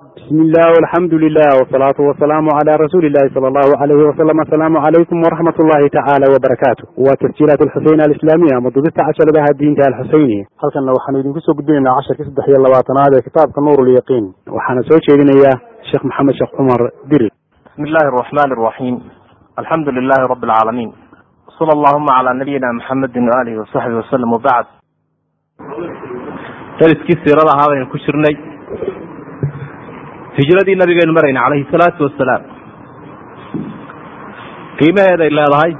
bismi illah alxamdu lilah wsalaatu wasalaamu cala rasuuli illahi sala allahu alayhi wasalam asalaamu calaykum waraxmat ullahi tacaala wabarakaatu waa tasjiilaat alxuseyn alislaamiya ama dubista casharadaha diinta alxuseyniya halkanna waxaanu idinku soo gudbinaynaa casharkii saddex iyo labaatanaad ee kitaabka nuur lyaqiin waxaana soo jeedinayaa sheekh maxamed sheekh cumar dirir bismi illahi araxmani araxiim alxamdu lilahi rabi alcaalamiin sala allahuma cala nabiyina maxamedin waalihi wasaxbi wasalam wabacd dariskii siirada ahaa ku jirnay hijradii nabigaynu marayna calayhi salaatu wasalaam qiimaheeday leedahay.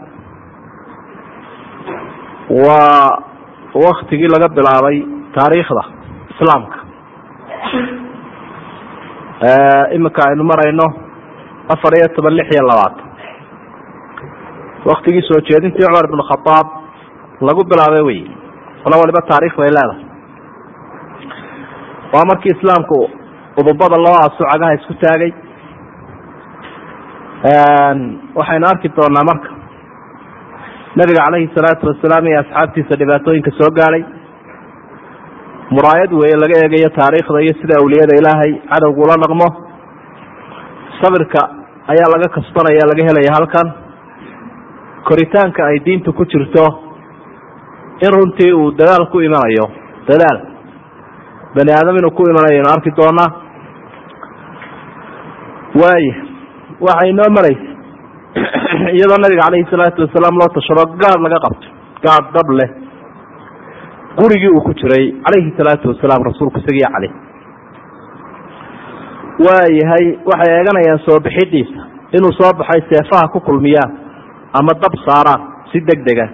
Waa waktigii laga bilaabay taariikhda islaamka. Imika aynu marayno afar iyo toban lix iyo labaatan waktigii soo jeedintii cumar ibn khadaab lagu bilaabay wey wala waliba taarikh bay leedahay. Waa markii islaamku udubada loo aaso cagaha isku taagay. Waxaynu arki doonaa marka. Nabiga calayhi salaatu wasalaam iyo asxaabtiisa dhibaatooyinka soo gaadhay muraayad weeye laga eegayo taariikhda iyo sida awliyada ilaahay cadowgu ula dhaqmo. Sabirka ayaa laga kasbanaya laga helaya halkan. Koritaanka ay diintu ku jirto in runtii uu dadaal ku imanayo dadaal. Bani aadam inuu ku imanayo aynu arki doonaa waaya waxa inoo maraysa iyadoo nabiga calayhi salaatu wasalaam loo tashado gaad laga qabto gaad dab leh gurigii uu ku jiray calayhi salaatu wasalaam rasuulku isagii cali. Waayahay waxay eeganayaan soo bixidiisa inuu soo baxay seefaha ku kulmiyaan ama dab saaraan si deg dega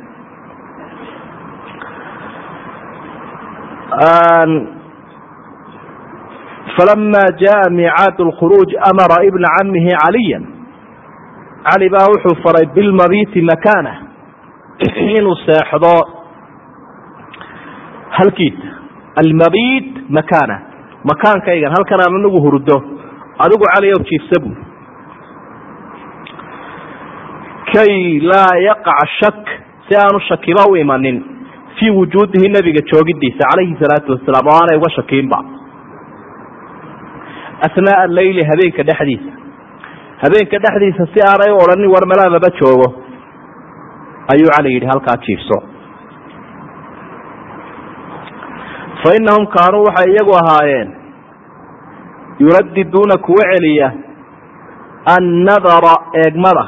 falama jaءa miicaad اlkhuruuj amara ibna camihi caliya cali baa wuxuu faray bilmabiti makana inuu seexdo halkiisa almabit makana makaankaygan halkan aan anigu hurdo adigu cali ow jiifsa buu kay laa yaqac shak si aanu shakiba u imanin fii wujuudihi nabiga joogidiisa calayhi salaatu wasalaam oo aanay uga shakiinba asnaaa aleyli habeenka dhexdiisa habeenka dhexdiisa si aanay u odhanin war malaamaba joogo ayuu cali yidhi halkaa jiifso fa inahum kaanuu waxay iyagu ahaayeen yuradiduuna kuwa celiya annadara eegmada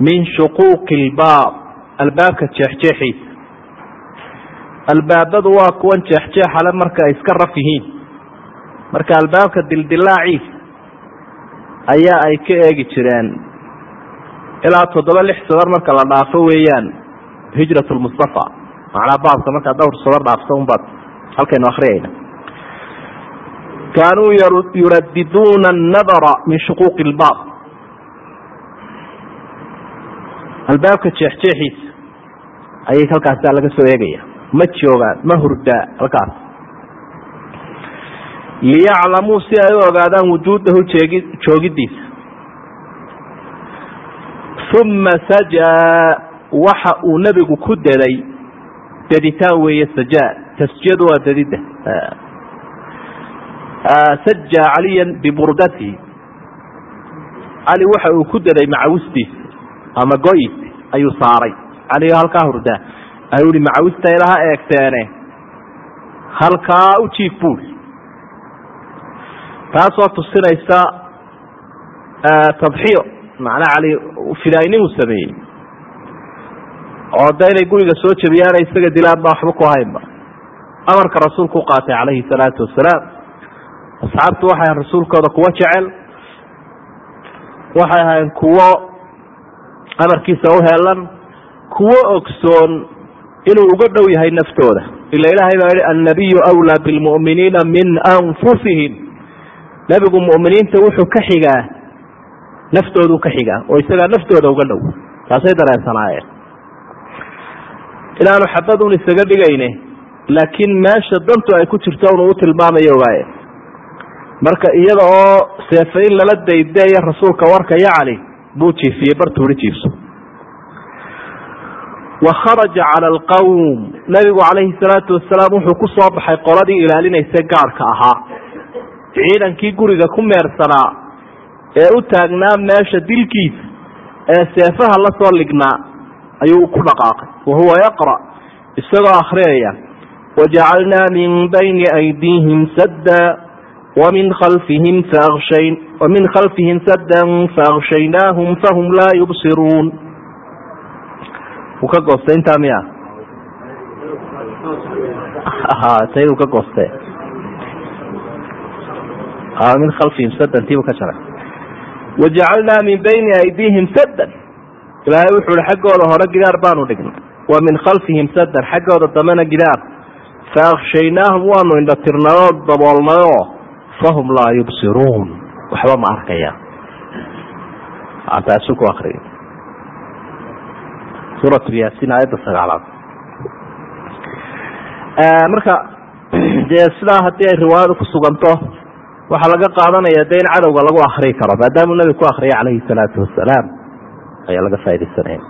min shuquuqi lbaab albaabka jeexjeexiisa albaabadu waa kuwan jeexjeexale marka ay iska raf yihiin marka albaabka dildilaaciisa ayaa ay ka eegi jireen ilaa toddoba lix sadar marka la dhaafo weeyaan hijrat lmustafa macnaa baabka markaa dhowr sadar dhaafso unbaad halkaynu akriyayna kaanuu yuradiduuna annadara min shuquuqi lbaab albaabka jeexjeexiisa ayay halkaasa laga soo eegaya. Ma joogaan ma hurdaa halkaas liyaclamuu si ay u ogaadaan wujuudahu joogidiisa uma sajaa waxa uu nebigu ku daday daditaan weeye sajaa tasjiyadu waa dadidda sajaa caliyan biburdatihi cali waxa uu ku daday macawistiisa ama goyis ayuu saaray. Caligo halkaa hurdaa. Ayuu ihi macawistayda ha eegteene. Halkaa u jiif buuli taasoo tusinaysa tadxiyo macnaa cali fidaaynimu sameeyey. Oo de inay guriga soo jabiyaana isaga dilaan baa waxba ku haynba amarka rasuulku u qaatay calayhi salaatu wasalaam asxaabtu waxay ahayn rasuulkooda kuwo jecel waxay ahayn kuwo amarkiisa u heelan kuwo ogsoon inuu uga dhow yahay naftooda. Ila ilaahay baa yihi annabiyu wlaa bilmu'miniina min anfusihim nebigu mu'miniinta wuxuu ka xigaa naftooduu ka xigaa oo isagaa naftooda uga dhow. Taasay dareensanaayeen inaanu xabadun isaga dhigayne laakiin meesha dantu ay ku jirto unu u tilmaamayo ogaaye marka iyada oo seefe in lala daydeeyo rasuulka warkaya cali buu jiifiyey bartuuri jiifso. Wa kharaja cala alqawm. Nabigu calayhi salaatu wasalaam wuxuu ku soo baxay qoladii ilaalinaysa gaadhka ahaa ciidankii guriga ku meersanaa ee u taagnaa meesha dilkiisa ee seefaha la soo lignaa ayuu ku dhaqaaqay. Wa huwa yaqra isagoo akhriyaya wajacalnaa min bayni aydiihim sadda wamin khalfihim faashayn wamin khalfihim saddan faaghshaynaahum fahum laa yubsiruun. Uu ka goostay intaa miya taydu ka gooste min khalfihim saddan tiibu ka jaray wajacalnaa min bayni aydiihim saddan ilaahay wuxuu ihi xaggooda hore gidaar baanu dhignay wa min khalfihim saddan xaggooda dambena gidaar faakhshaynaahum waanu indhatirnayoo daboolnayoo fahum laa yubsiruun waxba ma arkayaan taasu ku akriya suuratu yaasiin aayadda sagaalaad marka dee sidaa haddii ay riwaayadu ku suganto waxaa laga qaadanaya de in cadowga lagu akriyi karo maadaamuu nabiga ku akriyay calayhi salaatu wasalaam ayaa laga faa'idaysanaya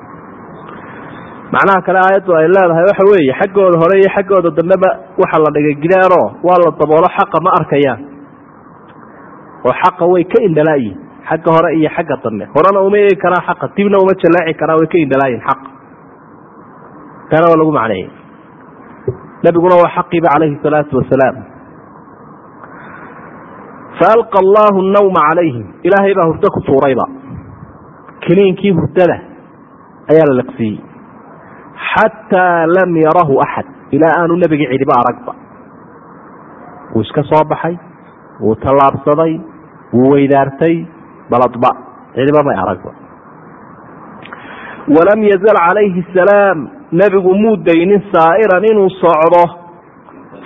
macnaha kale aayaddu ay leedahay waxa weeye xaggooda hore iyo xaggooda dambeba waxa la dhigay gidaaro waa la daboolo xaqa ma arkayaan. Oo xaqa way ka indhalaayihin xagga hore iyo xagga dambe. Horena uma eegi karaan xaqa dibna uma jalaaci karaan way ka indhalaayihin xaqa taana waa lagu macneeyey. Nabiguna waa xaqiiba calayhi salaatu wasalaam faalqa allaahu nawma calayhim ilaahay baa hurdo ku tuurayba kiniinkii hurdada ayaa la laqsiiyey xataa lam yarahu axad ilaa aanu nebiga cidiba aragba wuu iska soo baxay wuu tallaabsaday wuu weydaartay baladba cidiba may aragba walam yazal calayhi asalaam nebigu muu daynin saa'iran inuu socdo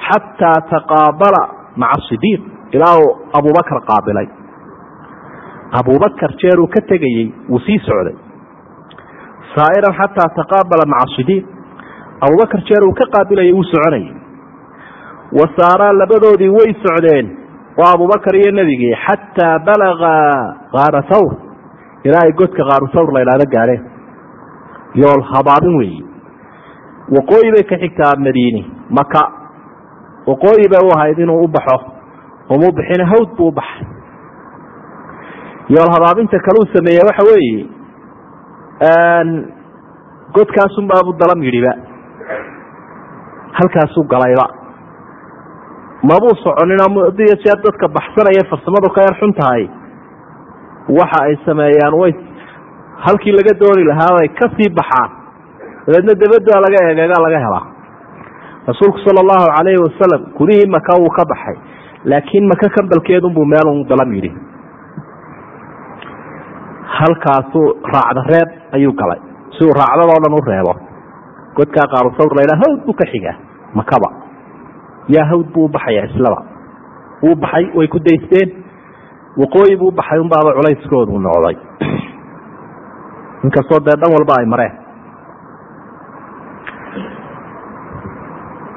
xataa taqaabala maca sidiiq ilaa uu abubakar qaabilay. Abubakar jeeruu ka tegayey wuu sii socday. Saa'iran xataa taqaabala maca sidiiq abubakar jeer uu ka qaabilayay wuu soconayay wa saaraa labadoodii way socdeen waa abubakar iyo nebigii xataa balaga kaara thawr ilaa ay godka kaaru thawr la idhaahdo gaadheen yool habaabin weeyi. Waqooyi bay ka xigtaa madiini maka waqooyi bay u ahayd inuu u baxo umuu bixina hawd buu baxay yool habaabinta kaleu sameeye waxa weeye godkaasunbaabu dalam yidhiba. Halkaasuu galayba. Mabuu soconin jeer dadka baxsanaya farsamadu ka yar xun tahay. Waxa ay sameeyaan way halkii laga dooni lahaa ay ka sii baxaan dabeedna dabada laga eegeega laga helaa. Rasuulku sala allahu calayhi wasalam gudihii maka wuu ka baxay laakiin maka kambalkeedunbuu meelun dalam yidhi. Halkaasuu raacda reeb ayuu galay. Si uu raacdadoo dhan u reebo. Godkaa qaarusawr laydhaa hawd buu ka xigaa makaba yaa hawd buu ubaxaya islaba wuu baxay way ku daysteen. Waqooyi buu ubaxay unbaaba culayskoodu noqday. Inkastoo dee dhan walba ay mareen.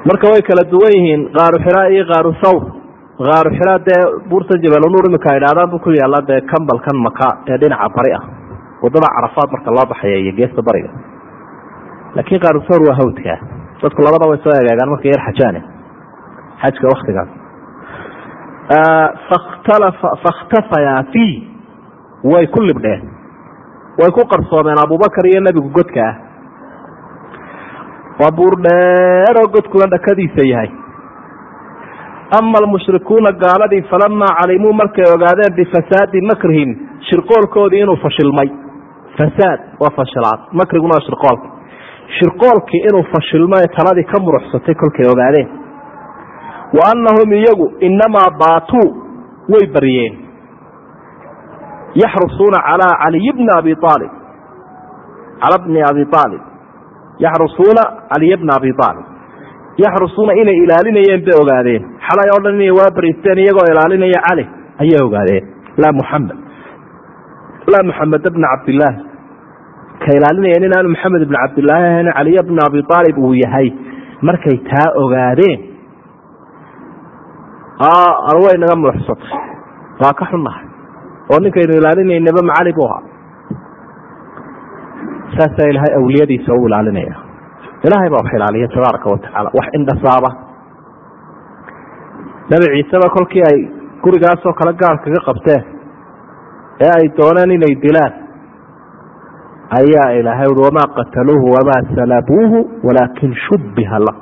Marka way kala duwan yihiin kaaru xiraa iyo kaaru thawr kaaru xiraa dee buurta jabalunuur imika idhahdaan buu ku yaalla dee kambalkan maka ee dhinaca bari ah waddada carafaad marka loo baxaya iyo geesta bariga laakiin kaaru thawr waa hawdka dadku labada way soo egeegaan marka yar xajaane xajka waktigaas fakhtafayaa fii way ku libdheen way ku qarsoomeen abubakar iyo nebigu godka ah waa buur dheeroo godkuna dhakadiisa yahay ama almushrikuuna gaaladii falamaa calimuu markay ogaadeen bifasaadi makrihim shirqoolkoodii inuu fashilmay fasaad waa fashilaad makriguna waa shirqoolka shirqoolkii inuu fashilmo ee taladii ka muruxsatay kolkay ogaadeen wa annahum iyagu inamaa baatuu way baryeen yaxrusuuna calaa caliy bni abi aalib cala bni abi aalib yaxrusuuna caliy bna abi aalib yaxrusuuna inay ilaalinayeen bay ogaadeen. Xalay oo dhan inay waa bariisteen iyagoo ilaalinaya cali ayay ogaadeen. Laa muxamed laa muxamed bna cabdilaahi ka ilaalinayeen inaanu maxamed ibn cabdilaahi ahayn caliy bna abi aalib uu yahay. Markay taa ogaadeen way naga muluxsatay waa ka xunnahay. Oo ninkaynu ilaalinaynaba macali buu ahaa. Saasaa ilaahay awliyadiisa u ilaalinaya ilaahay baa wax ilaaliya tabaaraka watacaala wax indhasaaba nabi ciiseba kolkii ay gurigaasoo kale gaal kaga qabteen ee ay dooneen inay dilaan ayaa ilaahay ui wamaa qataluuhu wamaa salabuuhu walaakin shubbiha la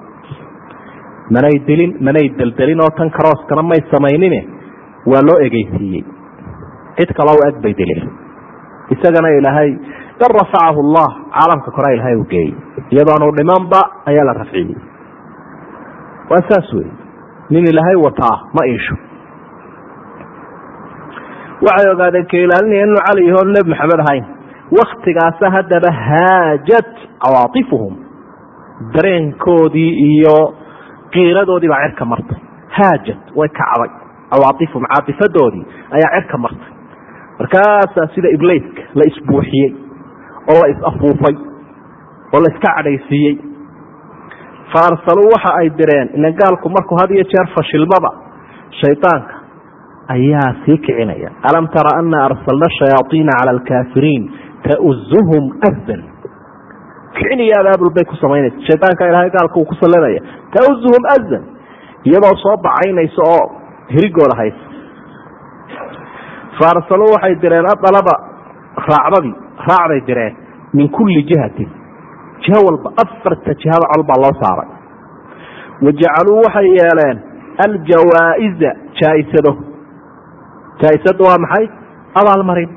manay dilin manay deldelin oo tan karooskana may samaynine waa loo egeysiiyey. Cid kaloo u eg bay dileen isagana ilaahay in rafacahu allah caalamka kore ilaahay u geeyey. Iyadoonu dhimanba ayaa la rafciyey waa saas wey nin ilaahay wataa ma iisho. Waxay ogaadeen ka ilaalinaya inuu cali yaho nebi maxamed ahayn. Waktigaasa haddaba haajat cawaaifuhum dareenkoodii iyo kiiradoodii baa cirka martay. Haajat way kacday. Cawaaifuhum caaifadoodii ayaa cirka martay. Markaasaa sida ibliiska la isbuuxiyey oo la is-afuufay oo la iska cadhaysiiyey. Fa arsaluu waxa ay direen ilan gaalku markuu had iyo jeer fashilmaba shaydaanka ayaa sii kicinaya. Alam tara ana arsalna shayaaiina cala alkaafiriin tauzuhum azan. Kicin iyo abaabul bay ku samaynaysa shaydaanka ilahay gaalka uu ku sallinaya tauzuhum azan. Iyadoo soo bacaynaysa oo hirigooda haysa fa arsaluu waxay direen adalaba raacdadii raacday direen min kulli jihatin. Jiho walba afarta jihada col baa loo saaray. Wa jacaluu waxay yeeleen aljawaa'iza jaaisado jaaisadu waa maxay? Abaalmarin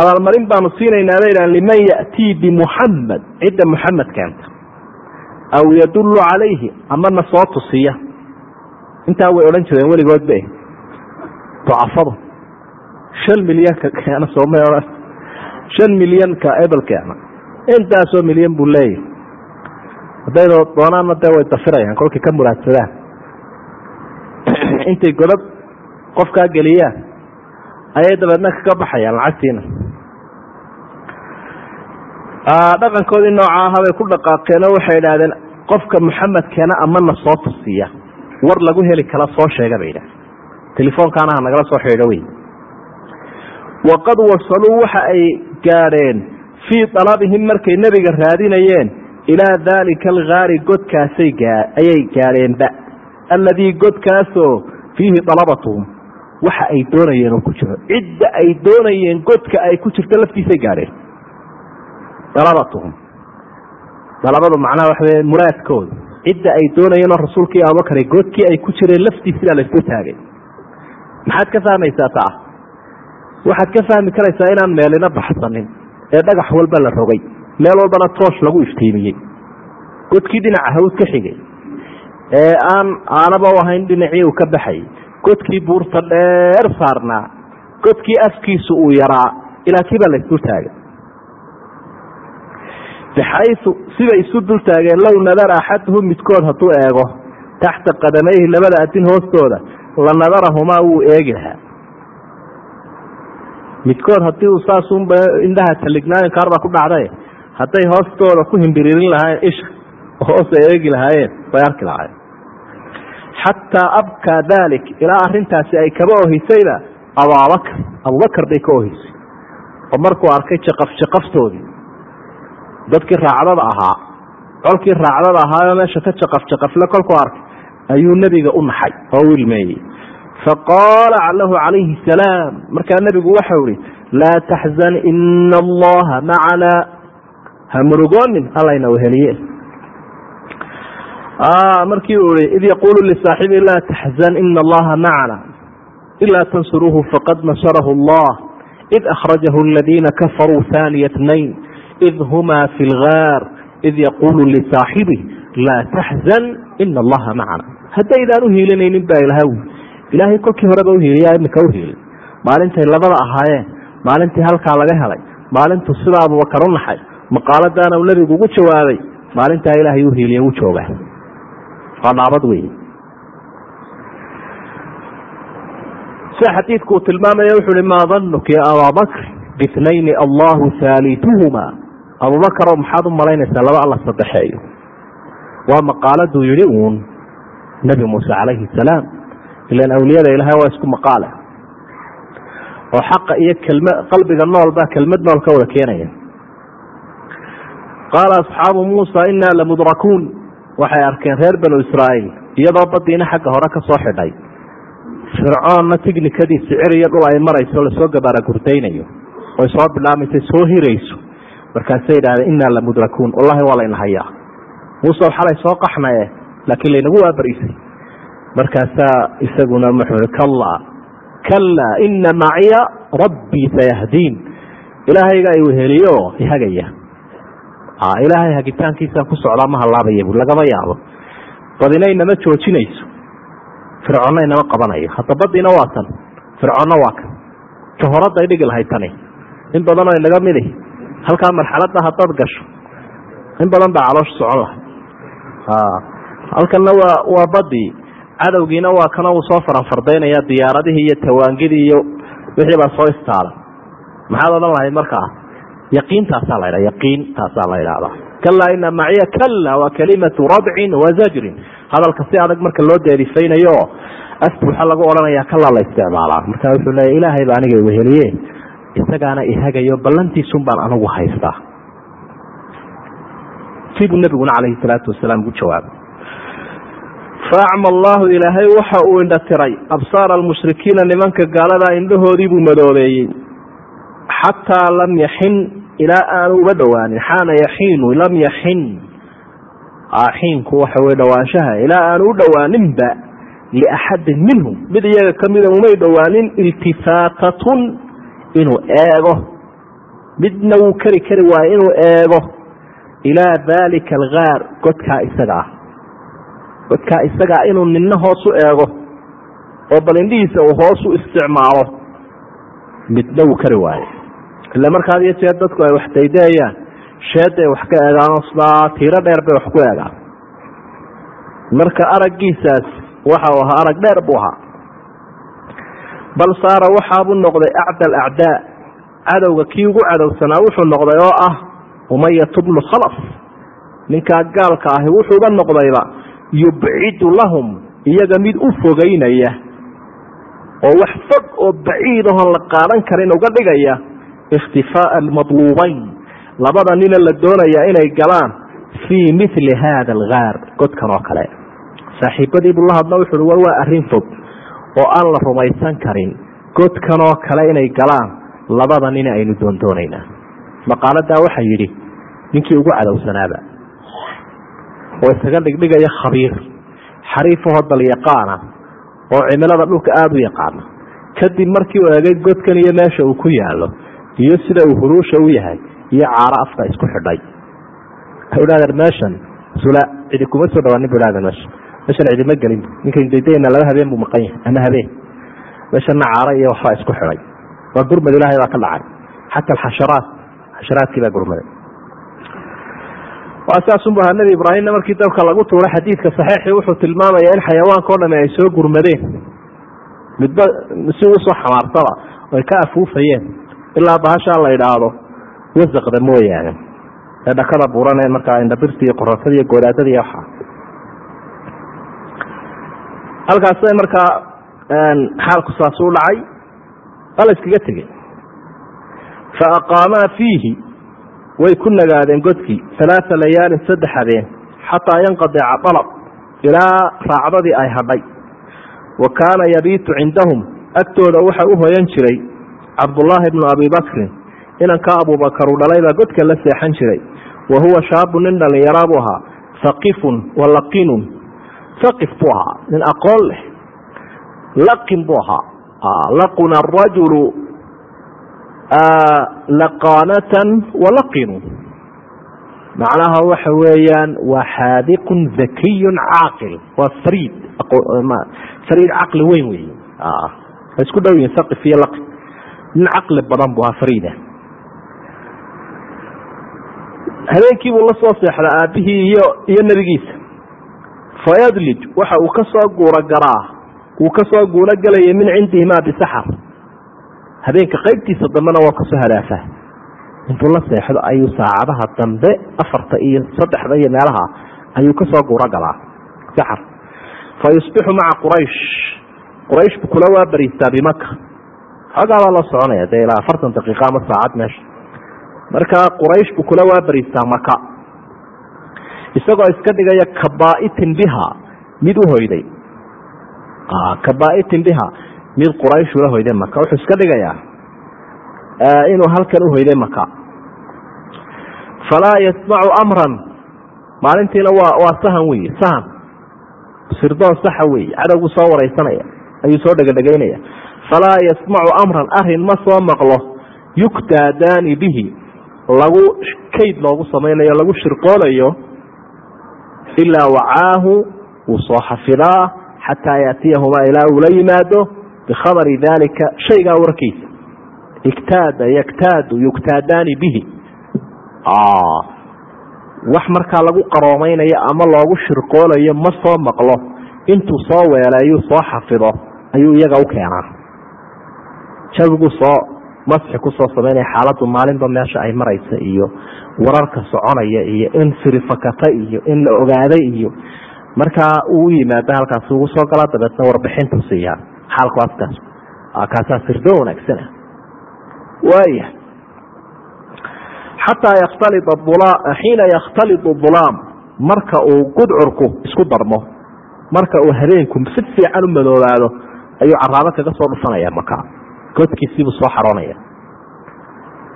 abaalmarin baanu siinaynaa bay dhahan liman ya'tii bimuxamed cidda muxamed keenta. Aw yadullu calayhi amana soo tusiya. Intaa way odhan jireen weligood be ducafadu. Shan milyanka keena soomay odhan shan milyanka ebel keena intaasoo milyan buu leeyahy hadday doonaanna dee way dafirayaan kolkay ka muraadsadaan intay godab qofkaa geliyaan ayay dabeedna kaga baxayaan lacagtiina. Dhaqankoodii nooca aha bay ku dhaqaaqeen oo waxay idhaahdeen qofka muxamedkeena amana soo tusiya war lagu heli kala soo sheega bay idhahdeen telefoonkaana ha nagala soo xidhiidho wey waqad wasaluu waxa ay gaadheen. Fii dalabihim markay nebiga raadinayeen ilaa daalika algaari godkaasay ayay gaadheenba. Alladii godkaasoo fiihi dalabatuhum waxa ay doonayeen oo ku jiro. Cidda ay doonayeen godka ay ku jirto laftiisay gaadheen. Dalabatuhum dalabadu macnaha waxa wey muraadkooda cidda ay doonayeenoo rasuulkii abubakar godkii ay ku jireen laftiisidaa laysku taagay. Maxaad ka fahmaysaa taa waxaad ka fahmi karaysaa inaan meelina baxsanin ee dhagax walba la rogay. Meel walbana toosh lagu iftiimiyey. Godkii dhinaca hawd ka xigay. Ee aan aanaba u ahayn dhinacii uu ka baxayay godkii buurta dheer saarnaa. Godkii afkiisu uu yaraa. Ilaa kii baa laysdul taagay bixayu sibay isu dul taageen low nadara axaduhum midkood hadduu eego. Taxta qadamayhi labada adin hoostooda. La nadarahumaa wuu eegi lahaa midkood haddii uu saasunba indhaha talignaayo kaarbaa ku dhacday. Hadday hoostooda ku himbiriirin lahaayeen isha hoos ay eegi lahaayeen way arki lahaayeen. Xataa abkaa dalik ilaa arintaasi ay kaba ohisayba abaabakr abubakar bay ka ohisay oo markuu arkay jaqaf jaqaftoodii dadkii raacdada ahaa colkii raacdada ahaayoo meesha ka jaqaf jaqafle kolkuu arkay ayuu nebiga u naxay oo u ilmeeyey faqaala lahu calayhi salaam markaa nebigu waxau ihi laa taxzan ina allaha macanaa ha murugoonin allayna weheliye markii uu i id yaquulu lisaaxibi laa taxzan ina allaha macana ilaa tansuruuhu faqad nasarahu allah. Id akhrajahu aladiina kafaruu haaniya tnayn id humaa fi lgaar id yaquulu lisaaxibih laa taxzan ina allaha macana haddaydaan uhiilinaynin baa ilaha wi ilaahay kolkii horeba uhiiliya imika uhiilin maalintay labada ahaayeen maalintii halkaa laga helay maalintu sida abubakar u naxay maqaaladaana uu nebigu ugu jawaabay maalintaa ilaahay uhiiliya wuu joogaa waa dhaabad wey sida xadiidku uu tilmaamaya wuxu uhi maa danuk ya abaabakr bitnayni allahu haalituhuma abubakaro maxaad u malaynaysaa laba alla saddexeeyo. Waa maqaaladuu yihi uun nebi muuse calayhi salaam ilan awliyada ilaahay waa isku maqaale. oo xaqa iyo kelma qalbiga nool baa kelmad nool ka wada keenaya. Qaala asxaabu muusa inaa lamudrakuun waxay arkeen reer banu israa'iil iyadoo badiina xagga hore ka soo xidhay. Fircoonna tignikadiisi cir iyo dhul ay marayso la soo gabaara gurdaynayo oy soo bilaabmaysa soo hirayso. Markaasay idhahdeen innaa lamudrakuun wallahi waa layna hayaa muuse xalay soo qaxnaye laakiin laynagu waabariisay markaasaa isaguna muxuu kalla kallaa ina maciya rabbii sayahdiin ilaahayga ay weheliyo ihagaya. Ilaahay hagitaankiisaan ku socdaa ma hallaabaya bu lagama yaabo. Badina inama joojinayso fircoonna inama qabanayo. Hadda badiina waa tan fircoonna waa kan. Ka dhigi lahay tani. In badanoo inaga midi. Halkaa marxaladda haddaad gasho in badan baa caloosha socon lahay. Halkanna waa waa badii cadowgiina waa kana uu soo faranfardaynaya diyaaradihii iyo tawaangidii iyo wixii baa soo istaalay maxaad odhan lahayd markaa yaqiintaasaa la ydha yaqiin taasaa la idhahdaa kalaa ina maciya kala waa kalimatu radcin wa zajrin. Hadalka si adag marka loo deerifaynayo af buuxa lagu odhanaya kalaa la isticmaalaa. Marka wuxuu leeya ilaahay ba aniga weheliye isagaana ihagayo ballantiisun baan anigu haystaa. Siduu nabiguna calayhi salaatu wasalaam ugu jawaabay faacma allahu ilaahay waxa uu indhatiray absaara almushrikiina nimanka gaalada indhahoodiibuu madoobeeyey xataa lam yaxin ilaa aanu uba dhowaanin xaana yaxiinu lam yaxin xiinku waxa wey dhowaanshaha ilaa aanu u dhowaaninba liaxadin minhum mid iyaga kamida umay dhowaanin iltifaatatun inuu eego midna wuu keri kari waayo inuu eego ilaa dalika algaar godkaa isaga ah godkaa isagaa inuu ninna hoos u eego oo bal indhihiisa uu hoos u isticmaalo midna wuu kari waayo ila markaad iyo jeer dadku ay wax daydeeyaan sheeday wax ka eegaanoo sidaa tiiro dheer bay wax ku eegaan. Marka araggiisaas waxau ahaa arag dheer buu ahaa. Bal saara waxaabuu noqday acda alacdaa cadowga kii ugu cadowsanaa wuxuu noqday oo ah umayat bnu khalaf. Ninkaa gaalka ahi wuxuuba noqdayba yubcidu lahum iyaga mid u fogeynaya oo wax fog oo baciid ahon la qaadan karin uga dhigaya ikhtifaa'a almadluubayn labada nina la doonaya inay galaan fii mili haada algaar godkan oo kale. Saaxiibadiibuu la hadlo wuxuui war waa arrin fog oo aan la rumaysan karin godkan oo kale inay galaan labada nina aynu doondoonaynaa maqaaladaa waxaa yidhi ninkii ugu cadowsanaaba oo isaga dhigdhigaya khabiir xariifahoo dalyaqaana oo cimilada dhulka aada u yaqaana kadib markii uu eegay godkan iyo meesha uu ku yaalo iyo sida uu huruusha u yahay iyo caaro afka isku xidhay. Idhahdeen meeshan sula cidi kuma soo dhawaanin bu idhahdeen meesha meeshan cidima gelin ninkan daydayna laba habeen buu maqan yahay ama habeen. Meeshana caaro iyo waxbaa isku xidhay. Waa gurmad ilahay baa ka dhacay. Xata alxasharaat xasharaadkii baa gurmaday waa saasunbu ahaa nebi ibraahimna markii dabka lagu tuuray xadiidka saxiixii wuxuu tilmaamaya in xayawaanka o dhami ay soo gurmadeen. Midba si u soo xamaarsaba ay ka afuufayeen. Ilaa bahashaa la idhaahdo wasaqda mooyaane. Ee dhakada buuran ee markaa indhabirta iyo qorasada iyo goodaadada iyo waxa. Halkaas markaa xaalku saas u dhacay. Waa iskaga tegey. Fa aqaamaa fiihi way ku nagaadeen godkii alaaa layaalin saddex habeen xataa yanqadica dalab ilaa raacdadii ay hadhay. Wa kaana yabiitu cindahum agtooda waxa u hoyan jiray cabdullaahi bnu abi bakrin inanka abubakar uu dhalay baa godka la seexan jiray. Wa huwa shaabu nin dhallinyaraa buu ahaa haqifun wa laqinun. Haqif buu ahaa nin aqoon leh. Laqin buu ahaa. Laquna arajulu laqaanatan walaqinu macnaha waxa weeyaan waa xaadiqun zakiyun caaqil. Waa fariid fariid caqli weyn wey way isku dhow saqif iyo laqin nin caqli badan buu ahaa fariida habeenkii buu la seexda aabihii iyo iyo nebigiisa. Fayadlij waxa uu ka soo guuragaraa. Uu ka soo guurogelayay min cindihimaa bisaxar habeenka qaybtiisa dambena waa ka soo hadaafa intuu la seexdo ayuu saacadaha dambe afarta iyo saddexda iyo meelaha ayuu ka soo guuro galaa. Saxar. Fa yusbixu maca quraysh. Quraysh bu kula waa bariistaa bimaka xoogaa baa loo soconaya dee ilaa afartan daqiiqa ama saacad meesha markaa quraysh buu kula waa bariistaa maka isagoo iska dhigaya kabaa'itin biha mid u hoyday. Kabaitin biha mid quraysh ula hoyday maka wuxuu iska dhigayaa inuu halkan uhoyday maka falaa yasmacu amran. Maalintiina waa waa sahan wey sahan. Sirdoon saxa wey cadowgu soo wareysanaya ayuu soo dhegadhegaynaya falaa yasmacu amran arrin ma soo maqlo. Yuktaadaani bihi. Lagu kayd loogu samaynayo lagu shirqoolayo ilaa wacaahu wuu soo xafidaa xataa yaatiyahumaa ilaa uu la yimaado bikhabari daalika shaygaa warkiisa iktaada yaktaadu yuktaadaani bihi wax markaa lagu qaroomaynayo ama loogu shirqoolayo ma soo maqlo intuu soo weeleeyuu soo xafido ayuu iyaga u keenaa jabiguu soo masxi ku soo samaynaya xaaladdu maalinba meesha ay maraysa iyo wararka soconaya iyo in sirifakata iyo in la ogaaday iyo markaa uu yimaado halkaas ugu soo galaa dabeetna warbixintu siiyaa xaalku askaas kaasaa sirdo wanaagsana waaya xataa yaktalida xiina yakhtalidu dulaam marka uu gudcurku isku darmo marka uu habeenku si fiican u madoobaado ayuu caraabo kaga soo dhufanaya markaa. Godkiisiibuu soo xaroonaya.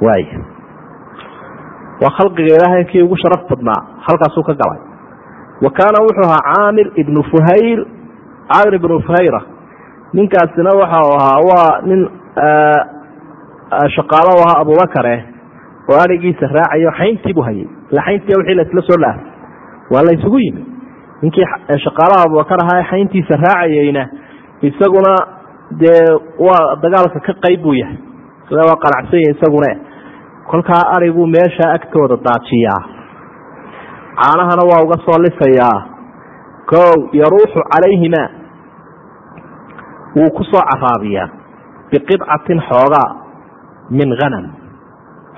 Waaya waa khalqiga ilaahay kii ugu sharaf badnaa halkaasuu ka galay. Wa kaana wuxuu ahaa caamir ibnu fuhayr caamir ibnu fuhayra ninkaasina waxau ahaa waa nin shaqaalo u ahaa abubakare oo arigiisa raacayo xayntiibuu hayay. Ila wixii la isla soo dhaaf waa la isugu yimi ninkii shaqaalaha abubakar ahaa xayntiisa raacayeyna isaguna dee waa dagaalka ka qayb buu yahay. Sida waa qanacsan yahi isagune kolkaa ariguu meesha agtooda daajiyaa caanahana waa uga soo lisayaa ko yaruuxu calayhima wuu ku soo caraabiyaa biqidcatin xoogaa min hanam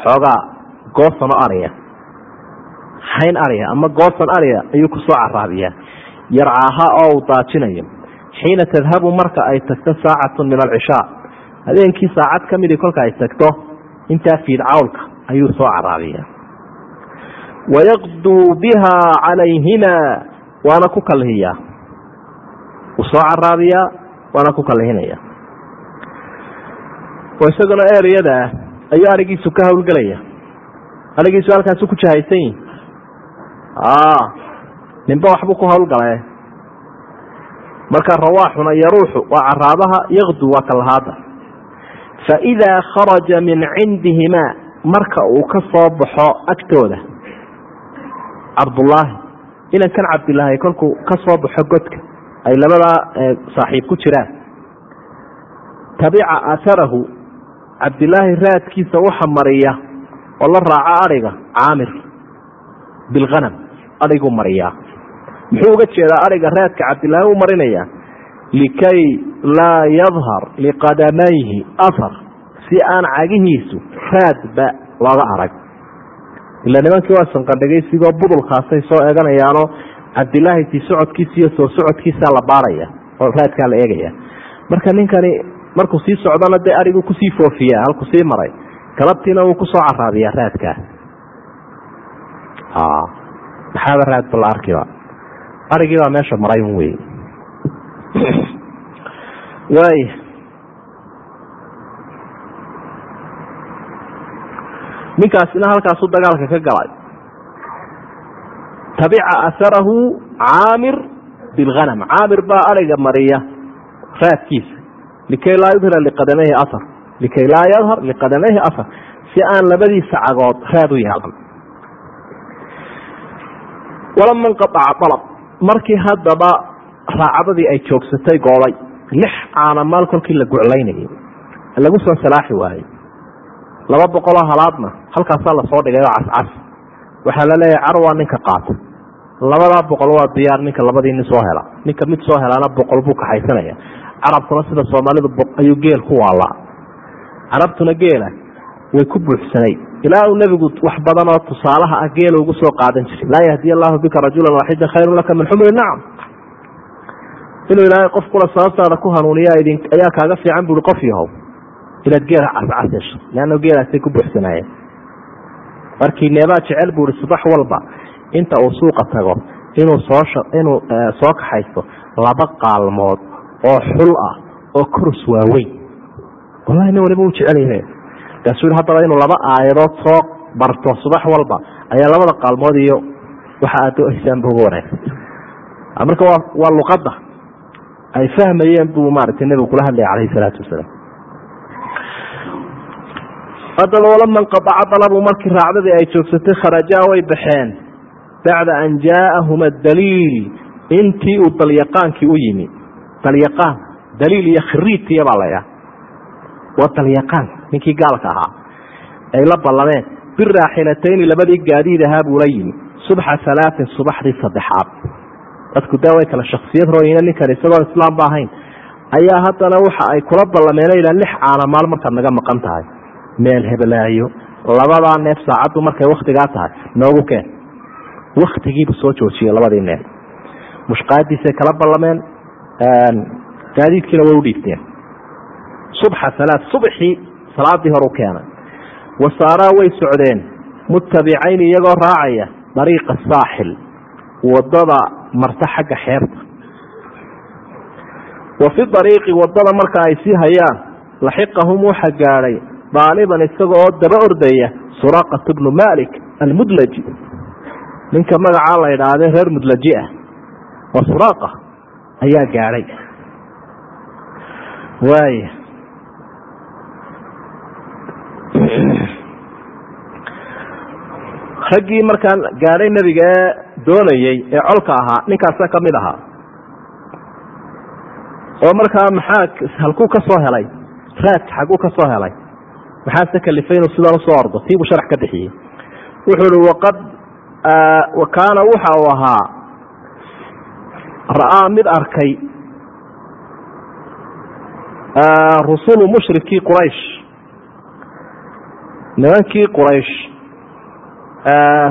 xoogaa goosan oo ariya xayn ariya ama goosan ariya ayuu ku soo caraabiyaa yarcaaha oo uu daajinayo. Xiina tadhabu marka ay tagto saacatu min alcishaa habeenkii saacad ka midii kolka ay tagto intaa fiidcawlka ayuu soo caraabiyaa wayaqduu biha calayhima waana ku kalhiyaa. Wuu soo caraabiyaa waana ku kalhinaya oo isaguna ereyada ayuu arigiisu ka hawlgelaya arigiisu halkaasu ku jahaysan yihi ninba waxbuu ku hawlgala marka rawaaxuna yaruuxu waa caraabaha yakdu waa kalahaada faidaa kharaja min cindihimaa marka uu ka soo baxo agtooda cabdullaahi inankan cabdilaahi kolkuu ka soo baxo godka ay labadaa saaxiib ku jiraan. Tabica atharahu cabdilaahi raadkiisa waxa mariya oo la raaco adhiga caamir bilhanam adhiguu mariyaa muxuu uga jeedaa adhiga raadka cabdilaahi u marinaya likay laa yadhar liqadamayhi ahar si aan cagihiisu raadba looga arag. Ila nimankii waa sanqadhigay sigoo budulkaasay soo eeganayaanoo cabdilaahi tii socodkiisa iyo soo socodkiisaa la baaraya oo raadkaa la eegaya. Marka ninkani markuu sii socdana dee arigu ku sii foofiya halku sii maray galabtiina wuu ku soo caraabiyaa raadkaa maxaaba raadba la arkiba? Arigii baa meesha maray un wey waay ninkaasina halkaasuu dagaalka ka galay tabica aharahu caamir bilhanam caamir baa ariga mariya raadkiisa. Likay laa yudhira liqadamayhi ahar likay laa yadhar liqadamayhi ahar si aan labadiisa cagood raad u yeelan walama inqaaca alab markii haddaba raacadadii ay joogsatay gooday lix caanamaal kolkii la guclaynayay. Lagu soo salaaxi waayey laba boqoloo halaadna halkaasaa la soo dhigay oo cascas waxaa la leeyahay carwaa ninka qaata labadaa boqol waa diyaar ninka labadii nin soo hela. Ninka mid soo helaana boqol buu kaxaysanaya. Carabkuna sida soomaalidu ayuu geel ku waalaa carabtuna geela way ku buuxsanay. Ilaa uu nebigu wax badan oo tusaalaha ah geela ugu soo qaadan jiray. Laa yahdiy allahu bika rajulan waaxida khayrun laka min xumri nacam inuu ilaahay qof kula sababtaada ku hanuuniya ayaa kaaga fiican buui qof yahow. Inaad geela cascas hesho leanna geelaasay ku buuxsanaayeen markii neebaa jecel buu ihi subax walba inta uu suuqa tago inuu soo inuu soo kaxaysto laba qaalmood oo xul ah oo kurus waaweyn. Wallahi nin waliba u jecelyahe markaasuu yihi haddaba inuu laba aayadood soo barto subax walba ayaa labada qaalmood iyo waxa aad doonaysaanba wanaagsan. Marka waa waa luqadda ay fahmayeen buu maaragtay nebigu kula hadlaya calayhi salaatu wasalaam. Haddaba walama nqaaca dalabu markii raacdadii ay joogsatay kharajaa way baxeen bacda an jaaahum adaliil intii uu dalyaqaankii u yimi. Dalyaqaan daliil iyo khiriidkiya baa laydhaha waa dalyaqaan ninkii gaalka ahaa. Ay la ballameen biraaxilatayni labadii gaadiid ahaa buu la yimi. Subxa alaain subaxdii saddexaad. Dadku daa way kala shaksiyad rooyina ninkan isagoo islaam ahayn. Ayaa haddana waxa ay kula ballameen ilaa lix caanamaal markaad naga maqan tahay. Meel hebelaayo labadaa neef saacaddu markay waktigaa tahay. Noogu keen waktigiibu soo joojiyey labadii neef mushqaadiisay kala ballameen gaadiidkiina way u dhiibteen subxa alaad subaxii salaadii hor u keenay wasaaraa way socdeen mutabicayni iyagoo raacaya dariiqa saaxil waddada marta xagga xeebta wa fi dariiqi waddada marka ay sii hayaan laxiqahum waxa gaadhay daaliban isaga oo daba ordaya suraqat bnu malik almudlaji ninka magacaa la idhaahde reer mudlaji ah waa suraaqa ayaa gaadhay waaya raggii markaan gaadhay nebiga ee doonayey ee colka ahaa ninkaasa ka mid ahaa. Oo markaa maxaa halkuu ka soo helay? Raad xaguu ka soo helay? Maxaase kalifay inuu sidan u soo ordo tiibuu sharax ka bixiyey. Wuxuu ihi waqad wa kaana waxa uu ahaa ra'aa mid arkay rusulu mushrikii quraysh. Nimankii quraysh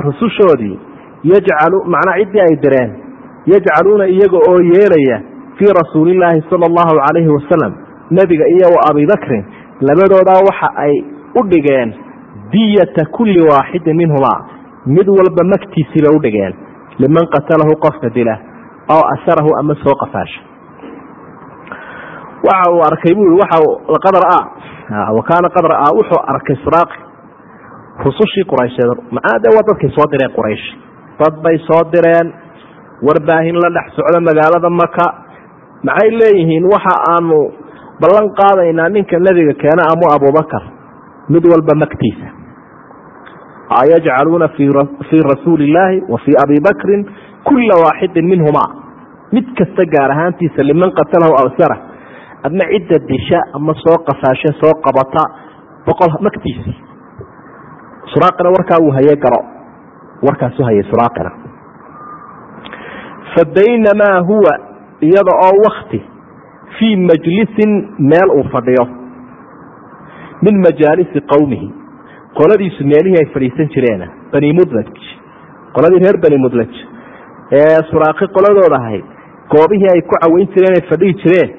rusushoodii yajcalu macnaa ciddii ay direen yajcaluuna iyaga oo yeelaya fii rasuulillaahi sala allahu calayhi wasalam nebiga iyo wa abibakrin labadoodaa waxa ay u dhigeen diyata kulli waaxidin minhumaa mid walba magtiisiiba u dhigeen. Liman qatalahu qofka dila oo asarahu ama soo qafaasha. Waxa uu arkay bui waxa qad ra'aa wa kaana qad ra'aa wuxuu arkay siraaqi. Rusushii quraysheed macnaa dee waa dadkay soo direen quraysh. Dad bay soo direen warbaahin la dhex socdo magaalada maka maxay leeyihiin waxa aanu ballan qaadaynaa ninka nebiga keena amu abubakar mid walba magtiisa yajcaluuna fii rasuuli illaahi wa fii abi bakrin kula waaxidin minhumaa mid kasta gaar ahaantiisa liman qatalahu awsara ama cidda disha ama soo qafaashe soo qabata boqol magtiisa suraaqina warkaa uu haye garo warkaasu hayay suraaqina fa baynamaa huwa iyada oo wakti fii majlisin meel uu fadhiyo min majaalisi qowmihi qoladiisu meelihii ay fadhiisan jireena bani mudlaj. Qoladii reer bani mudlaj. Ee suraaqi qoladooda ahayd goobihii ay ku caweyn jireen ay fadhihi jireen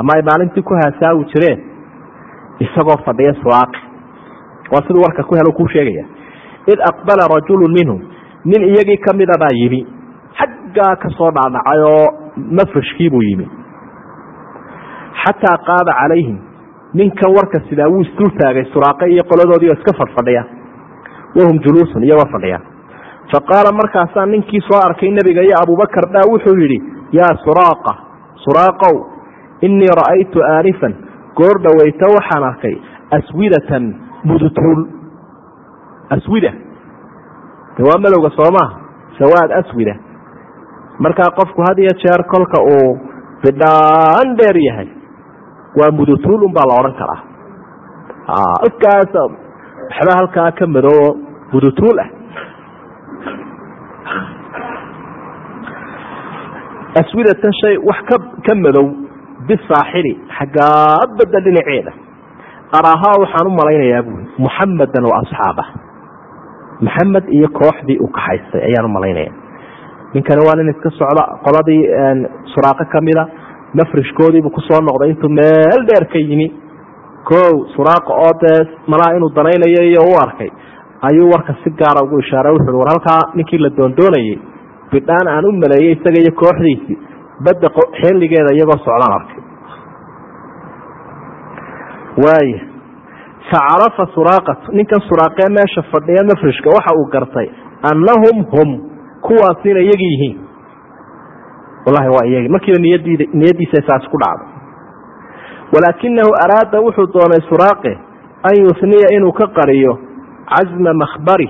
ama ay maalintii ku haasaawi jireen isagoo fadhiya suraaqi. Waa siduu warka ku helo kuu sheegaya. Id aqbala rajulu minhum nin iyagii kamida baa yimi. Xaggaa ka soo dhaadhacay oo mafrashkiibuu yimi. Xataa qaada calayhim ninkan warka sidaa wuu isdul taagay suraaqe iyo qoladoodii oo iska fadhfadhiya wahum juluusun iyagoo fadhiya. Fa qaala markaasaa ninkii soo arkay nebiga iyo abubakar dhaa wuxuu yidhi yaa suraaqa suraaqow innii ra'aytu aanifan goor dhoweyta waxaan arkay aswidatan mudutuul aswida. De waa madowga soomaa sawaad aswida. Markaa qofku had iyo jeer kolka uu bidhaan dheer yahay waa mudutuul un baa la odhan karaa. Halkaas waxba halkaa ka madoo mudutuul ah. Aswidatan shay wax ka ka madow bisaaxili xaggaa badda dhinaceeda. Araahaa waxaan u malaynayaa buui muxamadan wa asxaabah maxamed iyo kooxdii uu kaxaystay ayaan u malaynaya ninkani waa nin iska socda qoladii suraaqo kamida mafrishkoodiibuu ku soo noqday intuu meel dheer ka yimi. Ko suraaqa oo dee malaa inuu danaynayo iyo u arkay. Ayuu warka si gaara ugu ishaaray wuxuui war halkaa ninkii la doondoonayey bidhaan aan u maleeyey isaga iyo kooxdiisii badda xilligeeda iyagoo socdaan arkay. Waaya facarafa suraaqatu ninkan suraaqee meesha fadhiya mafrishka waxa uu gartay annahum hum kuwaas inay iyagi yihiin wallahi waa iyagi markiiba niyadid niyaddiisa saas ku dhacday walaakinahu araada wuxuu doonay suraaqe an yusniya inuu ka qariyo casma makhbari.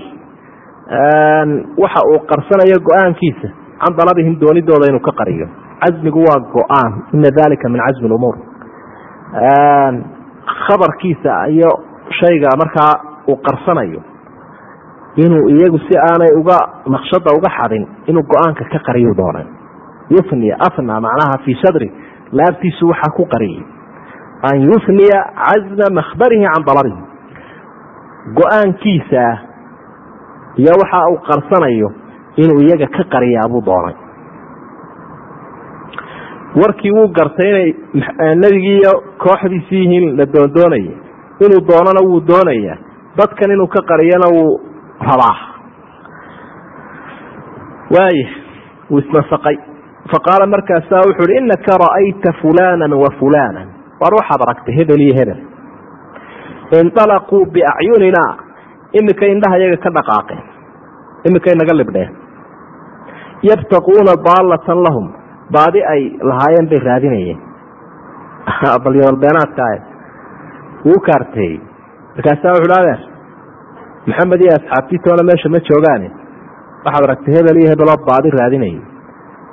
Waxa uu qarsanayo go'aankiisa can dalabihim doonidooda inuu ka qariyo. Casmigu waa go'aan. Ina dalika min casmi lumuur khabarkiisa iyo shayga markaa uu qarsanayo inuu iyagu si aanay uga naqshada uga xadin inuu go'aanka ka qariyu doonay yufniya afna macnaha fii sadri laabtiisu waxaa ku qariyay an yufniya casma makhbarihi can dalabihi go'aankiisa iyo waxa uu qarsanayo inuu iyaga ka qariyaabuu doonay warkii wuu gartay inay nebigii iyo kooxdiisii yihiin la doondoonaya inuu doonana wuu doonayaa dadkan inuu ka qariyana wuu rabaa waaya wuu isnasaqay faqaala markaasaa wuxuu uhi inaka ra'ayta fulana wa fulana war waxaad aragtay hebel iyo hebel indalaquu biacyunina imika indhaha iyaga ka dhaqaaqeen imikay naga libdheen yabtaquuna daalatan lahum baadi ay lahaayeen bay raadinayeen balyoolbeenaadka wuu kaarteeyey markaasaa wuxu adeer maxamed iyo asxaabtiitoona meesha ma joogaane waxaad aragtay hebel iyo hebeloo baadi raadinayay